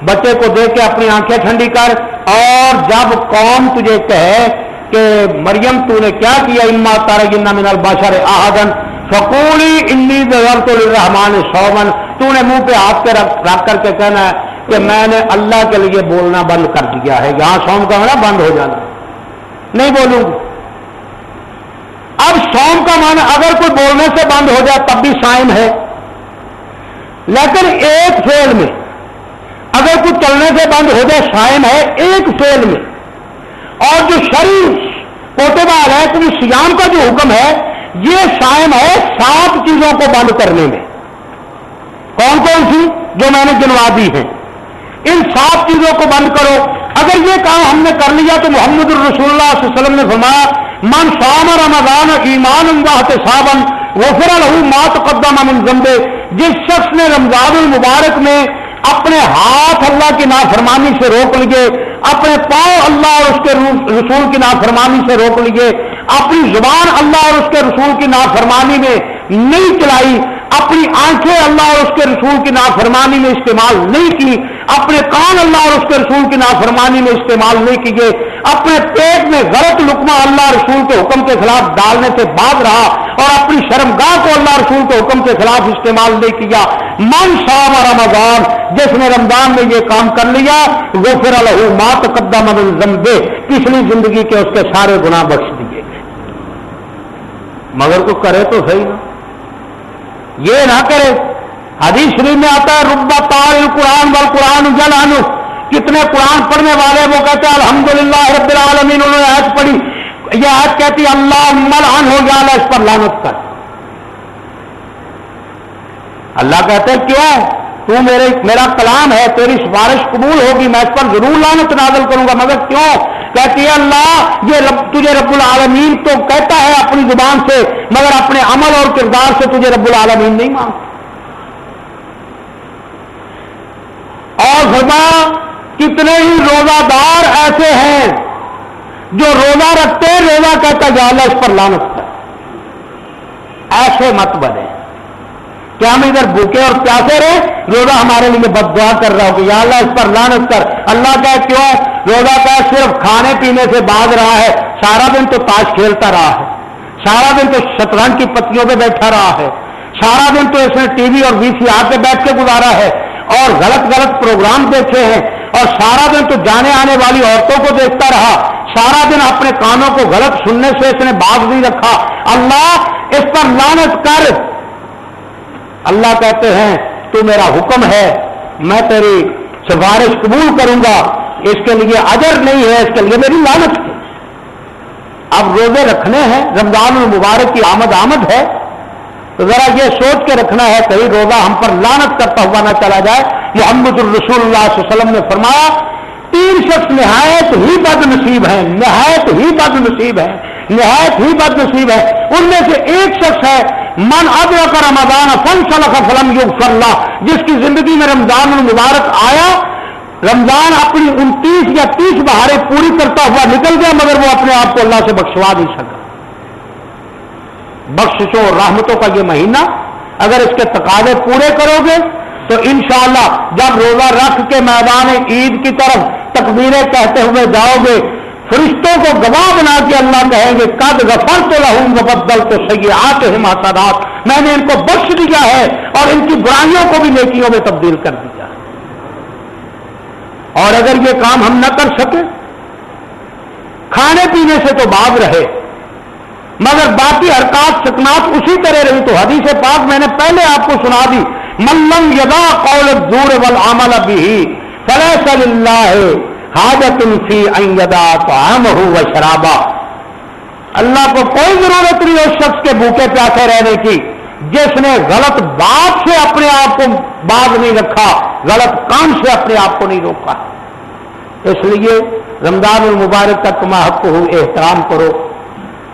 بچے کو دیکھ کے اپنی آنکھیں ٹھنڈی کر اور جب قوم تجھے کہے کہ، مریم، تو نے کیا کیا؟ اما تارا گنا من الباشر آہدن فکولی انی تو رحمان سومن تو نے منہ پہ ہاتھ کے رکھ کر کے کہنا ہے کہ میں نے اللہ کے لیے بولنا بند کر دیا ہے، یہاں سوم کا ہونا بند ہو جانا نہیں بولوں گی۔ اب سوم کا معنی اگر کوئی بولنے سے بند ہو جائے، تب بھی سائن ہے۔ لیکن ایک فیل میں اگر کچھ چلنے سے بند ہو جائے شائم ہے۔ ایک فیل میں اور جو شریف کوٹے بار ہے تو سیام کا جو حکم ہے، یہ شائم ہے سات چیزوں کو بند کرنے میں۔ کون کون سی جو میں نے گنوا دی ہیں؟ ان سات چیزوں کو بند کرو۔ اگر یہ کام ہم نے کر لیا تو محمد الرسول اللہ صلی اللہ علیہ وسلم نے فرمایا، من سام رمضان ایمان اللہ صابن وفر الح مات قدم من زمبے جس شخص نے رمضان المبارک میں اپنے ہاتھ اللہ کی نافرمانی سے روک لیے، اپنے پاؤں اللہ اور اس کے رسول کی نافرمانی سے روک لیے، اپنی زبان اللہ اور اس کے رسول کی نافرمانی میں نہیں چلائی اپنی آنکھیں اللہ اور اس کے رسول کی نافرمانی میں استعمال نہیں کی، اپنے کان اللہ اور اس کے رسول کی نافرمانی میں استعمال نہیں کیے، اپنے پیٹ میں غلط لکما اللہ رسول کے حکم کے خلاف ڈالنے سے باز رہا اور اپنی شرمگاہ کو اللہ رسول کے حکم کے خلاف استعمال نہیں کیا۔ من شام رمضان، جس نے رمضان میں یہ کام کر لیا وہ پھر الح مات قدم زمبے پچھلی زندگی کے اس کے سارے گناہ بخش دیے۔ مگر کو کرے تو صحیح نا۔ یہ نہ کرے۔ حدیث شریف میں آتا ہے، ربا تار قرآن بل قرآن جل کتنے قرآن پڑھنے والے وہ کہتے ہیں الحمد للہ رب العالمین، انہوں نے آج پڑھی۔ یہ آج کہتی اللہ مل ان ہو گیا اس پر لانت کر۔ اللہ کہتے ہیں، کیوں؟ تو میرے، میرا کلام ہے، تیری سفارش قبول ہوگی، میں اس پر ضرور لانت نازل کروں گا۔ مگر کیوں؟ کہتی ہے اللہ، یہ رب، تجھے رب العالمین تو کہتا ہے اپنی زبان سے، مگر اپنے عمل اور کردار سے تجھے رب العالمین نہیں مانگتا اور فرما، کتنے ہی روزہ دار ایسے ہیں جو روزہ رکھتے، روزہ کہتا جا اللہ، اس پر لانت کر ایسے مت بنے۔ کیا ہم ادھر بھوکے اور پیاسے رہے؟ روزہ ہمارے لیے بد دعا کر رہا ہو کہ یا اللہ، اس پر لانت کر۔ اللہ کا کیوں؟ روزہ کا صرف کھانے پینے سے باز رہا ہے، سارا دن تو تاش کھیلتا رہا ہے۔ سارا دن تو شطرنج کی پتیوں پہ بیٹھا رہا ہے۔ سارا دن تو اس نے ٹی وی اور وی سی آر پہ بیٹھ کے گزارا ہے اور غلط غلط پروگرام دیکھے ہیں۔ اور سارا دن تو جانے آنے والی عورتوں کو دیکھتا رہا۔ سارا دن اپنے کانوں کو غلط سننے سے اس نے باز نہیں رکھا۔ اللہ، اس پر لانت کر۔ اللہ کہتے ہیں، تو میرا حکم ہے، میں تیری سفارش قبول کروں گا۔ اس کے لیے اجر نہیں ہے، اس کے لیے میری لانت ہے۔ اب روزے رکھنے ہیں، رمضان المبارک کی آمد آمد ہے۔ تو ذرا یہ سوچ کے رکھنا ہے کہیں روزہ ہم پر لانت کرتا ہوا نہ چلا جائے۔ محمد الرسول اللہ صلی اللہ علیہ وسلم نے فرمایا، تین شخص نہایت ہی بد نصیب ہیں، نہایت ہی بد نصیب ہیں، نہایت ہی بد نصیب ہے ان میں سے ایک شخص ہے، من اب کا رمضان فن صلاح فلم یوگ اللہ جس کی زندگی میں رمضان المبارک آیا رمضان اپنی انتیس یا تیس بہاریں پوری کرتا ہوا نکل گیا، مگر وہ اپنے آپ کو اللہ سے بخشوا نہیں سکا۔ بخشوں اور رحمتوں کا یہ مہینہ، اگر اس کے تقاضے پورے کرو گے، تو انشاءاللہ جب روزہ رکھ کے میدان عید کی طرف تکبیریں کہتے ہوئے جاؤ گے، فرشتوں کو گواہ بنا کے اللہ کہیں گے، قد غفر تو لہوں بدل تو صحیح آتے میں نے ان کو بخش دیا ہے اور ان کی برائیوں کو بھی نیکیوں میں تبدیل کر دیا۔ اور اگر یہ کام ہم نہ کر سکے کھانے پینے سے تو باغ رہے۔ مگر باقی حرکات سکنات اسی طرح رہی۔ تو حدیث پاک میں نے پہلے آپ کو سنا دی ملم یدا قول دور ول عمل بھی فلح اللہ حاجت فی یدا تو و شرابا اللہ کو کوئی ضرورت نہیں اس شخص کے بھوکے پیاسے رہنے کی، جس نے غلط بات سے اپنے آپ کو باغ نہیں رکھا، غلط کام سے اپنے آپ کو نہیں روکا۔ اس لیے رمضان المبارک کا تمہ حق ہو، احترام کرو۔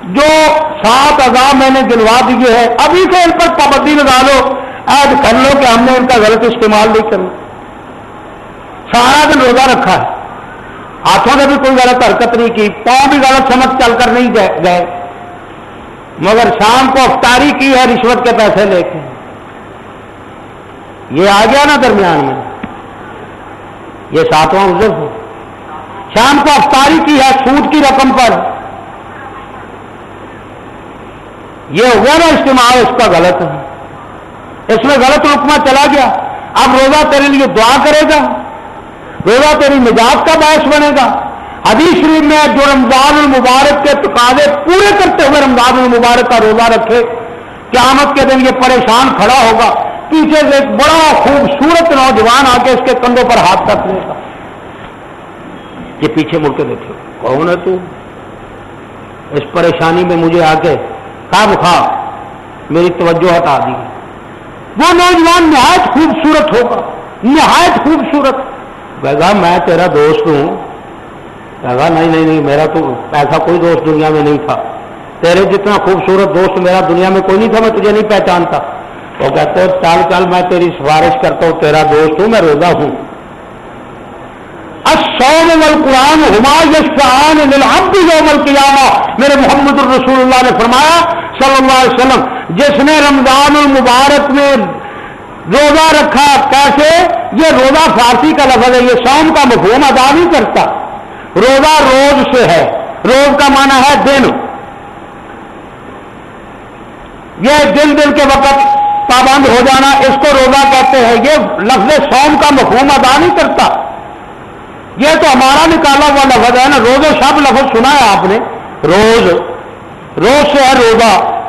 جو سات عذاب میں نے گنوا دیے ہیں، ابھی سے ان پر پابندی لگا لو۔ آج کر لو کہ ہم نے ان کا غلط استعمال نہیں کرنا۔ سارا دن روزہ رکھا ہے۔ ہاتھوں نے بھی کوئی غلط حرکت نہیں کی، پاؤں بھی غلط سمجھ چل کر نہیں گئے۔ مگر شام کو افطاری کی ہے، رشوت کے پیسے لے کے۔ یہ آ گیا نا درمیان میں۔ یہ ساتواں ہو شام کو افطاری کی ہے، سود کی رقم پر۔ یہ ہوا نا استعمال اس کا غلط ہے۔ اس میں غلط رکما چلا گیا۔ اب روزہ تیرے لیے دعا کرے گا۔ روزہ تیری نجات کا باعث بنے گا۔ حدیث شریف میں جو رمضان المبارک کے تقاضے پورے کرتے ہوئے رمضان المبارک کا روزہ رکھے، قیامت کے دن یہ پریشان کھڑا ہوگا۔ پیچھے سے ایک بڑا خوبصورت نوجوان آ کے اس کے کندھوں پر ہاتھ رکھ لے گا۔ یہ پیچھے مڑ کے دیکھو۔ کون ہے تو؟ اس پریشانی میں مجھے آ کے کہا بخا میری توجہ ہٹا دی۔ وہ نوجوان نہایت خوبصورت ہوگا۔ نہایت خوبصورت۔ گا میں تیرا دوست ہوں۔ کہا، نہیں نہیں نہیں، میرا تو ایسا کوئی دوست دنیا میں نہیں تھا۔ تیرے جتنا خوبصورت دوست میرا دنیا میں کوئی نہیں تھا، میں تجھے نہیں پہچانتا۔ وہ کہتے چال چال میں تیری سفارش کرتا ہوں، تیرا دوست ہوں، میں روزہ ہوں. قرآن ہمایان میرے محمد الرسول اللہ نے فرمایا، صلی اللہ علیہ وسلم، جس نے رمضان المبارک میں روزہ رکھا، کیسے؟ یہ روزہ فارسی کا لفظ ہے، یہ شام کا مفہوم ادا نہیں کرتا۔ روزہ روز سے ہے، روز کا معنی ہے دن۔ یہ دن دن کے وقت پابند ہو جانا، اس کو روزہ کہتے ہیں، یہ لفظ سوم کا مفہوم ادا نہیں کرتا۔ یہ تو ہمارا نکالا ہوا لفظ ہے نا، روز شب لفظ سنا ہے آپ نے۔ روز روز سے ہے روزہ۔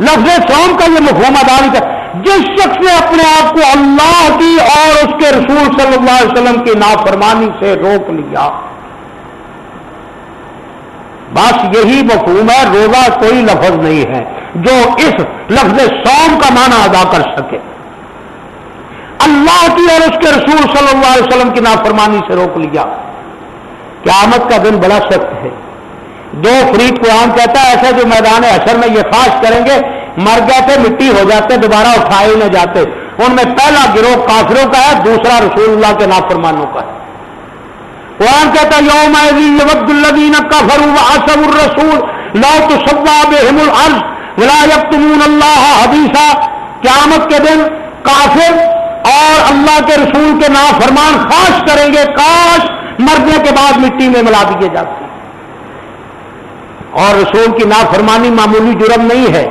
لفظ سوم کا یہ مفہوم ادا نہیں کر جس شخص نے اپنے آپ کو اللہ کی اور اس کے رسول صلی اللہ علیہ وسلم کی نافرمانی سے روک لیا بس یہی مفہوم ہے، روزہ کوئی لفظ نہیں ہے جو اس لفظ سوم کا معنی ادا کر سکے۔ اللہ کی اور اس کے رسول صلی اللہ علیہ وسلم کی نافرمانی سے روک لیا۔ قیامت کا دن بڑا سخت ہے۔ دو فریق قرآن کہتا ہے، ایسے جو میدان اثر میں یہ خاص کریں گے، مر گئے تھے مٹی ہو جاتے، دوبارہ اٹھائے نہ جاتے۔ ان میں پہلا گروہ کافروں کا ہے، دوسرا رسول اللہ کے نافرمانوں کا ہے۔ قرآن کہتا ہے، یوم وقت الدین کا فرو اصب الرسول لا تو سباب تمون اللہ حدیثہ قیامت کے دن کافر اور اللہ کے رسول کے نافرمان خاص کریں گے، کاش مرنے کے بعد مٹی میں ملا دیے جاتے. اور رسول کی نافرمانی معمولی جرم نہیں ہے.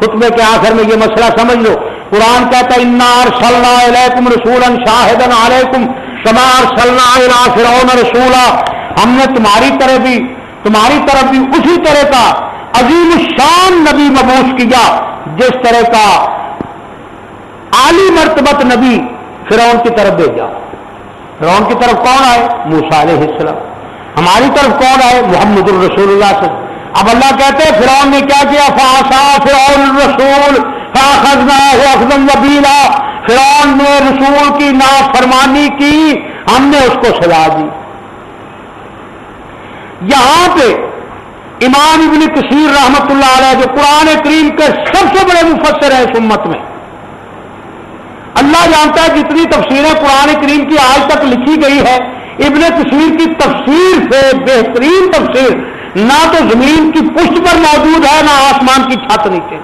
خطبے کے آخر میں یہ مسئلہ سمجھ لو. قرآن کہتا انار صلی علیکم رسول شاہدن علیکم سمار صلی فرعون رسولا۔ ہم نے تمہاری طرح بھی، تمہاری طرف بھی اسی طرح کا عظیم الشان نبی مبوس کیا، جس طرح کا عالی مرتبت نبی فرعون کی طرف بھیجا۔ فرعون کی طرف کون آئے؟ موسا علیہ السلام۔ ہماری طرف کون آئے؟ محمد الرسول اللہ سے اب اللہ کہتے ہیں، فرعون نے کیا کیا؟ فاسا فرعون الرسول فاخذنا اخذم وبیلا فرعون نے رسول کی نافرمانی کی، ہم نے اس کو سزا دی۔ یہاں پہ امام ابن کثیر رحمت اللہ علیہ جو قرآن کریم کے سب سے بڑے مفسر ہیں اس امت میں، اللہ جانتا ہے جتنی تفسیریں قرآن کریم کی آج تک لکھی گئی ہے ابن کشمیر کی تفسیر سے بہترین تفسیر نہ تو زمین کی پشت پر موجود ہے، نہ آسمان کی چھت نیچے۔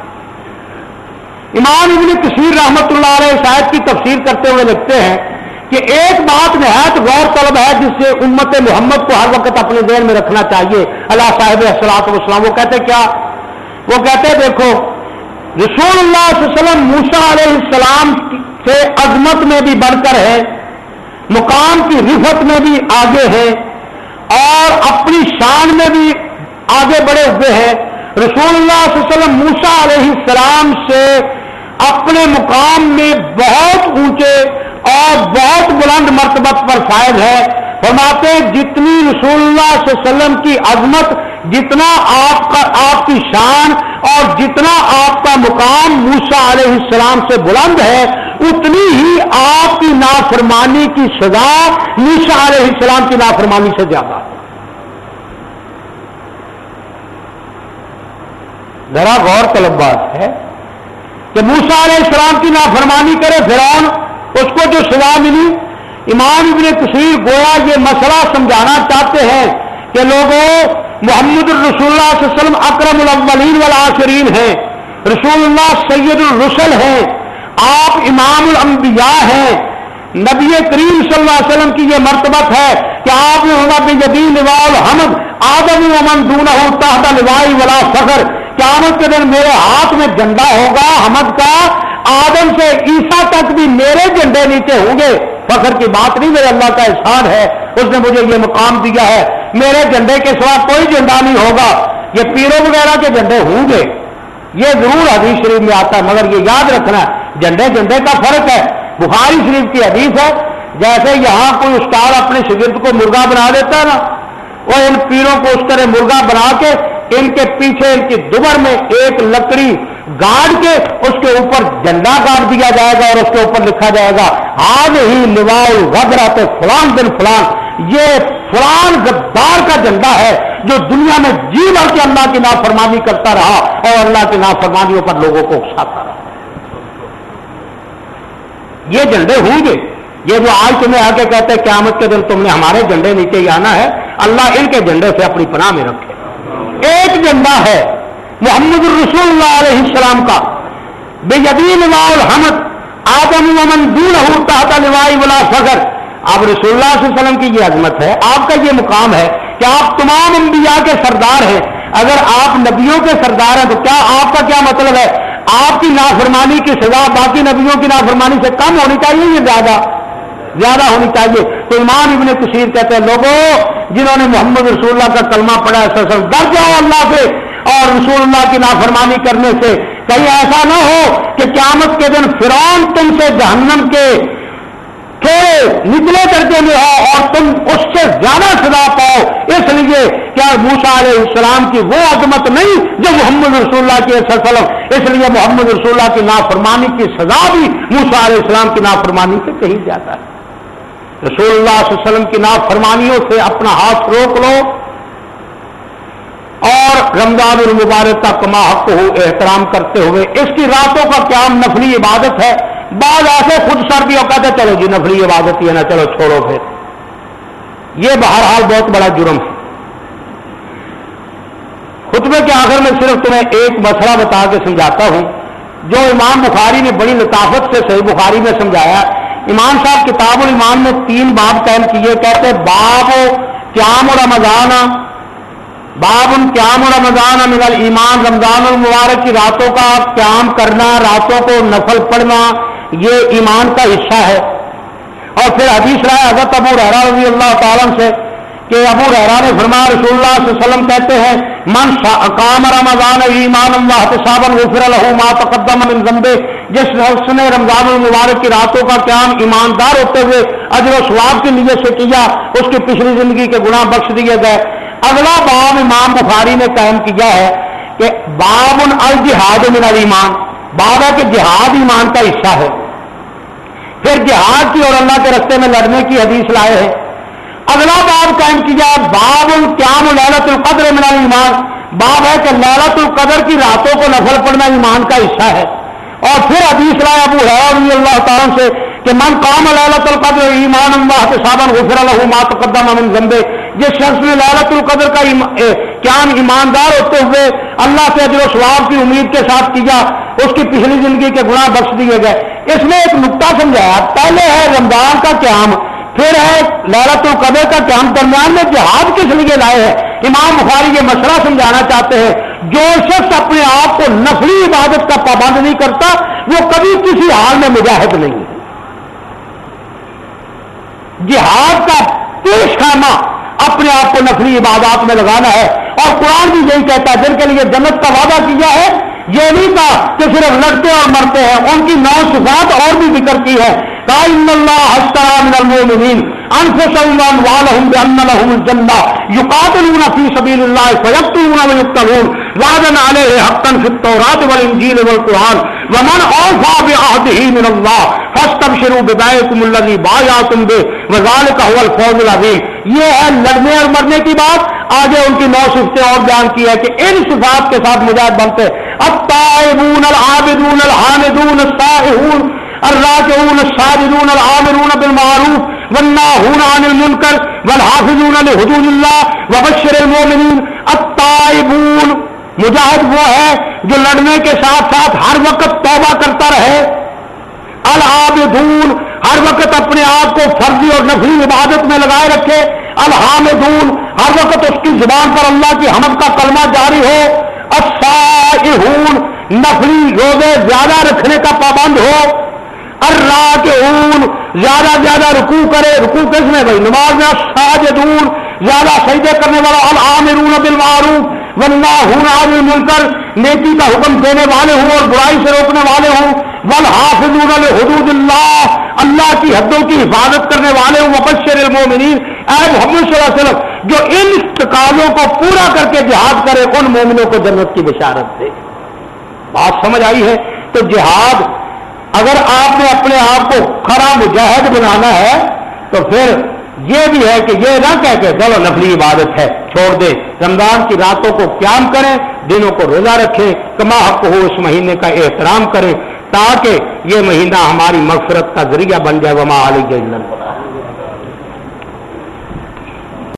امام ابن کشمیر رحمت اللہ علیہ شاید کی تفسیر کرتے ہوئے لکھتے ہیں کہ ایک بات نہایت غور طلب ہے جس سے امت محمد کو ہر وقت اپنے ذہن میں رکھنا چاہیے۔ اللہ صاحب السلاط وسلام وہ کہتے کیا؟ وہ کہتے دیکھو، رسول اللہ صلی اللہ علیہ وسلم موسا علیہ السلام سے عظمت میں بھی بڑھ کر ہے، مقام کی رفت میں بھی آگے ہے اور اپنی شان میں بھی آگے بڑھے ہوئے ہیں۔ رسول اللہ صلی اللہ علیہ وسلم موسا علیہ السلام سے اپنے مقام میں بہت اونچے اور بہت بلند مرتبت پر فائد ہے۔ فرماتے جتنی رسول اللہ صلی اللہ علیہ وسلم کی عظمت، جتنا آپ کا، آپ کی شان اور جتنا آپ کا مقام موسا علیہ السلام سے بلند ہے، اتنی ہی آپ کی نافرمانی کی سزا موسا علیہ السلام کی نافرمانی سے زیادہ ذرا غور طلب بات ہے۔ کہ موسا علیہ السلام کی نافرمانی کرے فرعون، اس کو جو سزا ملی۔ امام ابن کثیر گویا یہ مسئلہ سمجھانا چاہتے ہیں کہ لوگوں، محمد الرسول اللہ صلی اللہ علیہ وسلم اکرم الاولین والآخرین ہیں، رسول اللہ سید الرسل ہیں، آپ امام الانبیاء ہیں۔ نبی کریم صلی اللہ علیہ وسلم کی یہ مرتبت ہے کہ آپ نے جدید الحمد، آدم امن دون تحت لوائی ولا فخر۔ قیامت کے دن میرے ہاتھ میں جھنڈا ہوگا، حمد کا، آدم سے عیسا تک بھی میرے جھنڈے نیچے ہوں گے۔ فخر کی بات نہیں، میرے اللہ کا احسان ہے۔ اس نے مجھے یہ مقام دیا ہے۔ میرے جھنڈے کے سوا کوئی جھنڈا نہیں ہوگا۔ یہ پیروں وغیرہ کے جھنڈے ہوں گے۔ یہ ضرور حدیث شریف میں آتا ہے، مگر یہ یاد رکھنا ہے جھنڈے جھنڈے کا فرق ہے۔ بخاری شریف کی حدیث ہے، جیسے یہاں کوئی استاد اپنے شگرد کو مرغا بنا دیتا ہے نا، وہ ان پیروں کو اس طرح مرغا بنا کے ان کے پیچھے ان کی دوبر میں ایک لکڑی گاڑ کے اس کے اوپر جھنڈا گاڑ دیا جائے گا اور اس کے اوپر لکھا جائے گا، آج ہی لواؤ وگ رہتے فلان دن فلان۔ یہ فلان گدار کا جھنڈا ہے جو دنیا میں جی بھر کے اللہ کی نافرمانی کرتا رہا اور اللہ کی نافرمانیوں پر لوگوں کو اکساتا رہا۔ یہ جھنڈے ہوں گے۔ یہ جو آج تمہیں آ کے کہتے ہیں، قیامت کے دن تم نے ہمارے جھنڈے نیچے ہی آنا ہے، اللہ ان کے جھنڈے سے اپنی پناہ میں رکھے۔ ایک جھنڈا ہے محمد الرسول اللہ علیہ السلام کا، بے یدین الحمد، آدم امن دور ہوتا تھا لوائی ولا فخر اب رسول اللہ صلی اللہ علیہ وسلم کی یہ عظمت ہے، آپ کا یہ مقام ہے کہ آپ تمام انبیاء کے سردار ہیں۔ اگر آپ نبیوں کے سردار ہیں تو کیا آپ کا کیا مطلب ہے؟ آپ کی نافرمانی کی سزا باقی نبیوں کی نافرمانی سے کم ہونی چاہیے یہ زیادہ؟ زیادہ ہونی چاہیے۔ تو امام ابن کشیر کہتے ہیں لوگوں جنہوں نے محمد رسول اللہ کا کلمہ پڑھا ہے، سر ڈر جاؤ اللہ سے۔ اور رسول اللہ کی نافرمانی کرنے سے کہیں ایسا نہ ہو کہ قیامت کے دن فرعون تم سے جہنم کے نچلے درجے میں ہو اور تم اس سے زیادہ سزا پاؤ۔ اس لیے کیا موسا علیہ السلام کی وہ عظمت نہیں جو محمد رسول اللہ کی وسلم اس لیے محمد رسول اللہ کی نافرمانی کی سزا بھی موسا علیہ السلام کی نافرمانی سے کہیں جاتا ہے۔ رسول اللہ صلی اللہ علیہ وسلم کی نافرمانیوں سے اپنا ہاتھ روک لو اور رمضان المبارک کا کما حق ہو احترام کرتے ہوئے اس کی راتوں کا قیام نفلی عبادت ہے۔ بعض ایسے خود سردیوں کہتے چلو جی نفلی عبادت ہی ہے نا چلو، چھوڑو پھر۔ یہ بہرحال بہت بڑا جرم ہے۔ خطبے کے آخر میں صرف تمہیں ایک مسئلہ بتا کے سمجھاتا ہوں۔ جو امام بخاری نے بڑی لطافت سے صحیح بخاری میں سمجھایا امام صاحب کتاب المان میں تین باب قائم کیے، کہتے باب قیام رمضان، باب ان قیام رمضان امل ایمان رمضان المبارک کی راتوں کا قیام کرنا، راتوں کو نفل پڑھنا، یہ ایمان کا حصہ ہے۔ اور پھر حدیث رائے حضرت ابو رحرا رضی اللہ تعالیٰ سے کہ ابو رحرا نے فرما رسول اللہ صلی اللہ علیہ وسلم کہتے ہیں، من کام رمضان ایمان اللہ صابن غفر له ما تقدم من ذنبه. جس شخص نے رمضان المبارک کی راتوں کا قیام ایماندار ہوتے ہوئے اجر و ثواب کی نیت سے کیا، اس کی پچھلی زندگی کے گناہ بخش دیے گئے۔ اگلا باب امام بخاری نے قائم کیا ہے کہ باب الجہاد من الایمان۔ باب ہے کہ جہاد ایمان کا حصہ ہے۔ پھر جہاد کی اور اللہ کے رستے میں لڑنے کی حدیث لائے ہیں۔ اگلا باب قائم کیا باب القیام لالت القدر من ایمان باب ہے کہ لالت القدر کی راتوں کو نفل پڑنا ایمان کا حصہ ہے۔ اور پھر حدیث رائے ابو ہے اللہ تعالیٰ سے کہ من قام لالت القدر ایمان اللہ کے صابن غفر اللہ ما تقدم من ذنبے جس شخص نے لالت القدر کا قیام ایماندار ہوتے ہوئے اللہ سے اجر و ثواب کی امید کے ساتھ کیا، اس کی پچھلی زندگی کے گناہ بخش دیے گئے۔ اس میں ایک نقطہ سمجھایا، پہلے ہے رمضان کا قیام پھر ہے لالت القدر کا کہ ہم درمیان میں جہاد کس لیے لائے ہیں؟ امام بخاری یہ مسئلہ سمجھانا چاہتے ہیں، جو شخص اپنے آپ کو نفلی عبادت کا پابند نہیں کرتا، وہ کبھی کسی حال میں مجاہد نہیں ہے۔ جہاد کا پیش خانہ اپنے آپ کو نفلی عبادات میں لگانا ہے۔ اور قرآن بھی یہی کہتا ہے، جن کے لیے جنت کا وعدہ کیا ہے، یہ نہیں کہا کہ صرف لڑتے اور مرتے ہیں، ان کی نو صفات اور بھی ذکر کی ہے۔ ان اللہ من انفسهم واموالهم بان لهم يقاتلون في سبيل الله فيقتلون ويقتلون. وعدا عليه حقا في التوراة والانجيل ومن اوفى بعهده من الله فاستبشروا ببيعكم الذي بايعتم به. وذلك هو الفوز العظيم. یہ ہے لڑنے اور مرنے کی بات. آگے ان کی نو صفتیں اور بیان کی ہے کہ ان صفات کے ساتھ مجاہد بنتے. الطائبون العابدون الحامدون السائحون الراجعون الساجدون العامرون بالمعروف والناهون عن المنكر والحافظون لحدود الله وبشر المؤمنين الطائبون مجاہد وہ ہے جو لڑنے کے ساتھ ساتھ ہر وقت توبہ کرتا رہے العابدون ہر وقت اپنے آپ کو فرضی اور نفلی عبادت میں لگائے رکھے الحامدون ہر وقت اس کی زبان پر اللہ کی حمد کا کلمہ جاری ہو الصائحون نفلی روزے زیادہ رکھنے کا پابند ہو کے اون زیادہ زیادہ رکو کرے رکو کس میں؟ بھائی نماز میں ساجدون، زیادہ سجدے کرنے والا العامرون بالمعروف ورنہ ہوں مل کر نیکی کا حکم دینے والے ہوں اور برائی سے روکنے والے ہوں ول حافظون حدود اللہ اللہ کی حدوں کی حفاظت کرنے والے ہوں وبشر المومنین۔ اے محمد صلی اللہ علیہ وسلم، جو ان تقاضوں کو پورا کر کے جہاد کرے، ان مومنوں کو جنت کی بشارت دے۔ بات سمجھ آئی ہے؟ تو جہاد اگر آپ نے اپنے آپ کو کھڑا مجاہد بنانا ہے، تو پھر یہ بھی ہے کہ یہ نہ کہہ کے چلو نفلی عبادت ہے، چھوڑ دے۔ رمضان کی راتوں کو قیام کریں، دنوں کو روزہ رکھیں، کما حق ہو اس مہینے کا احترام کریں، تاکہ یہ مہینہ ہماری مغفرت کا ذریعہ بن جائے۔ وما علی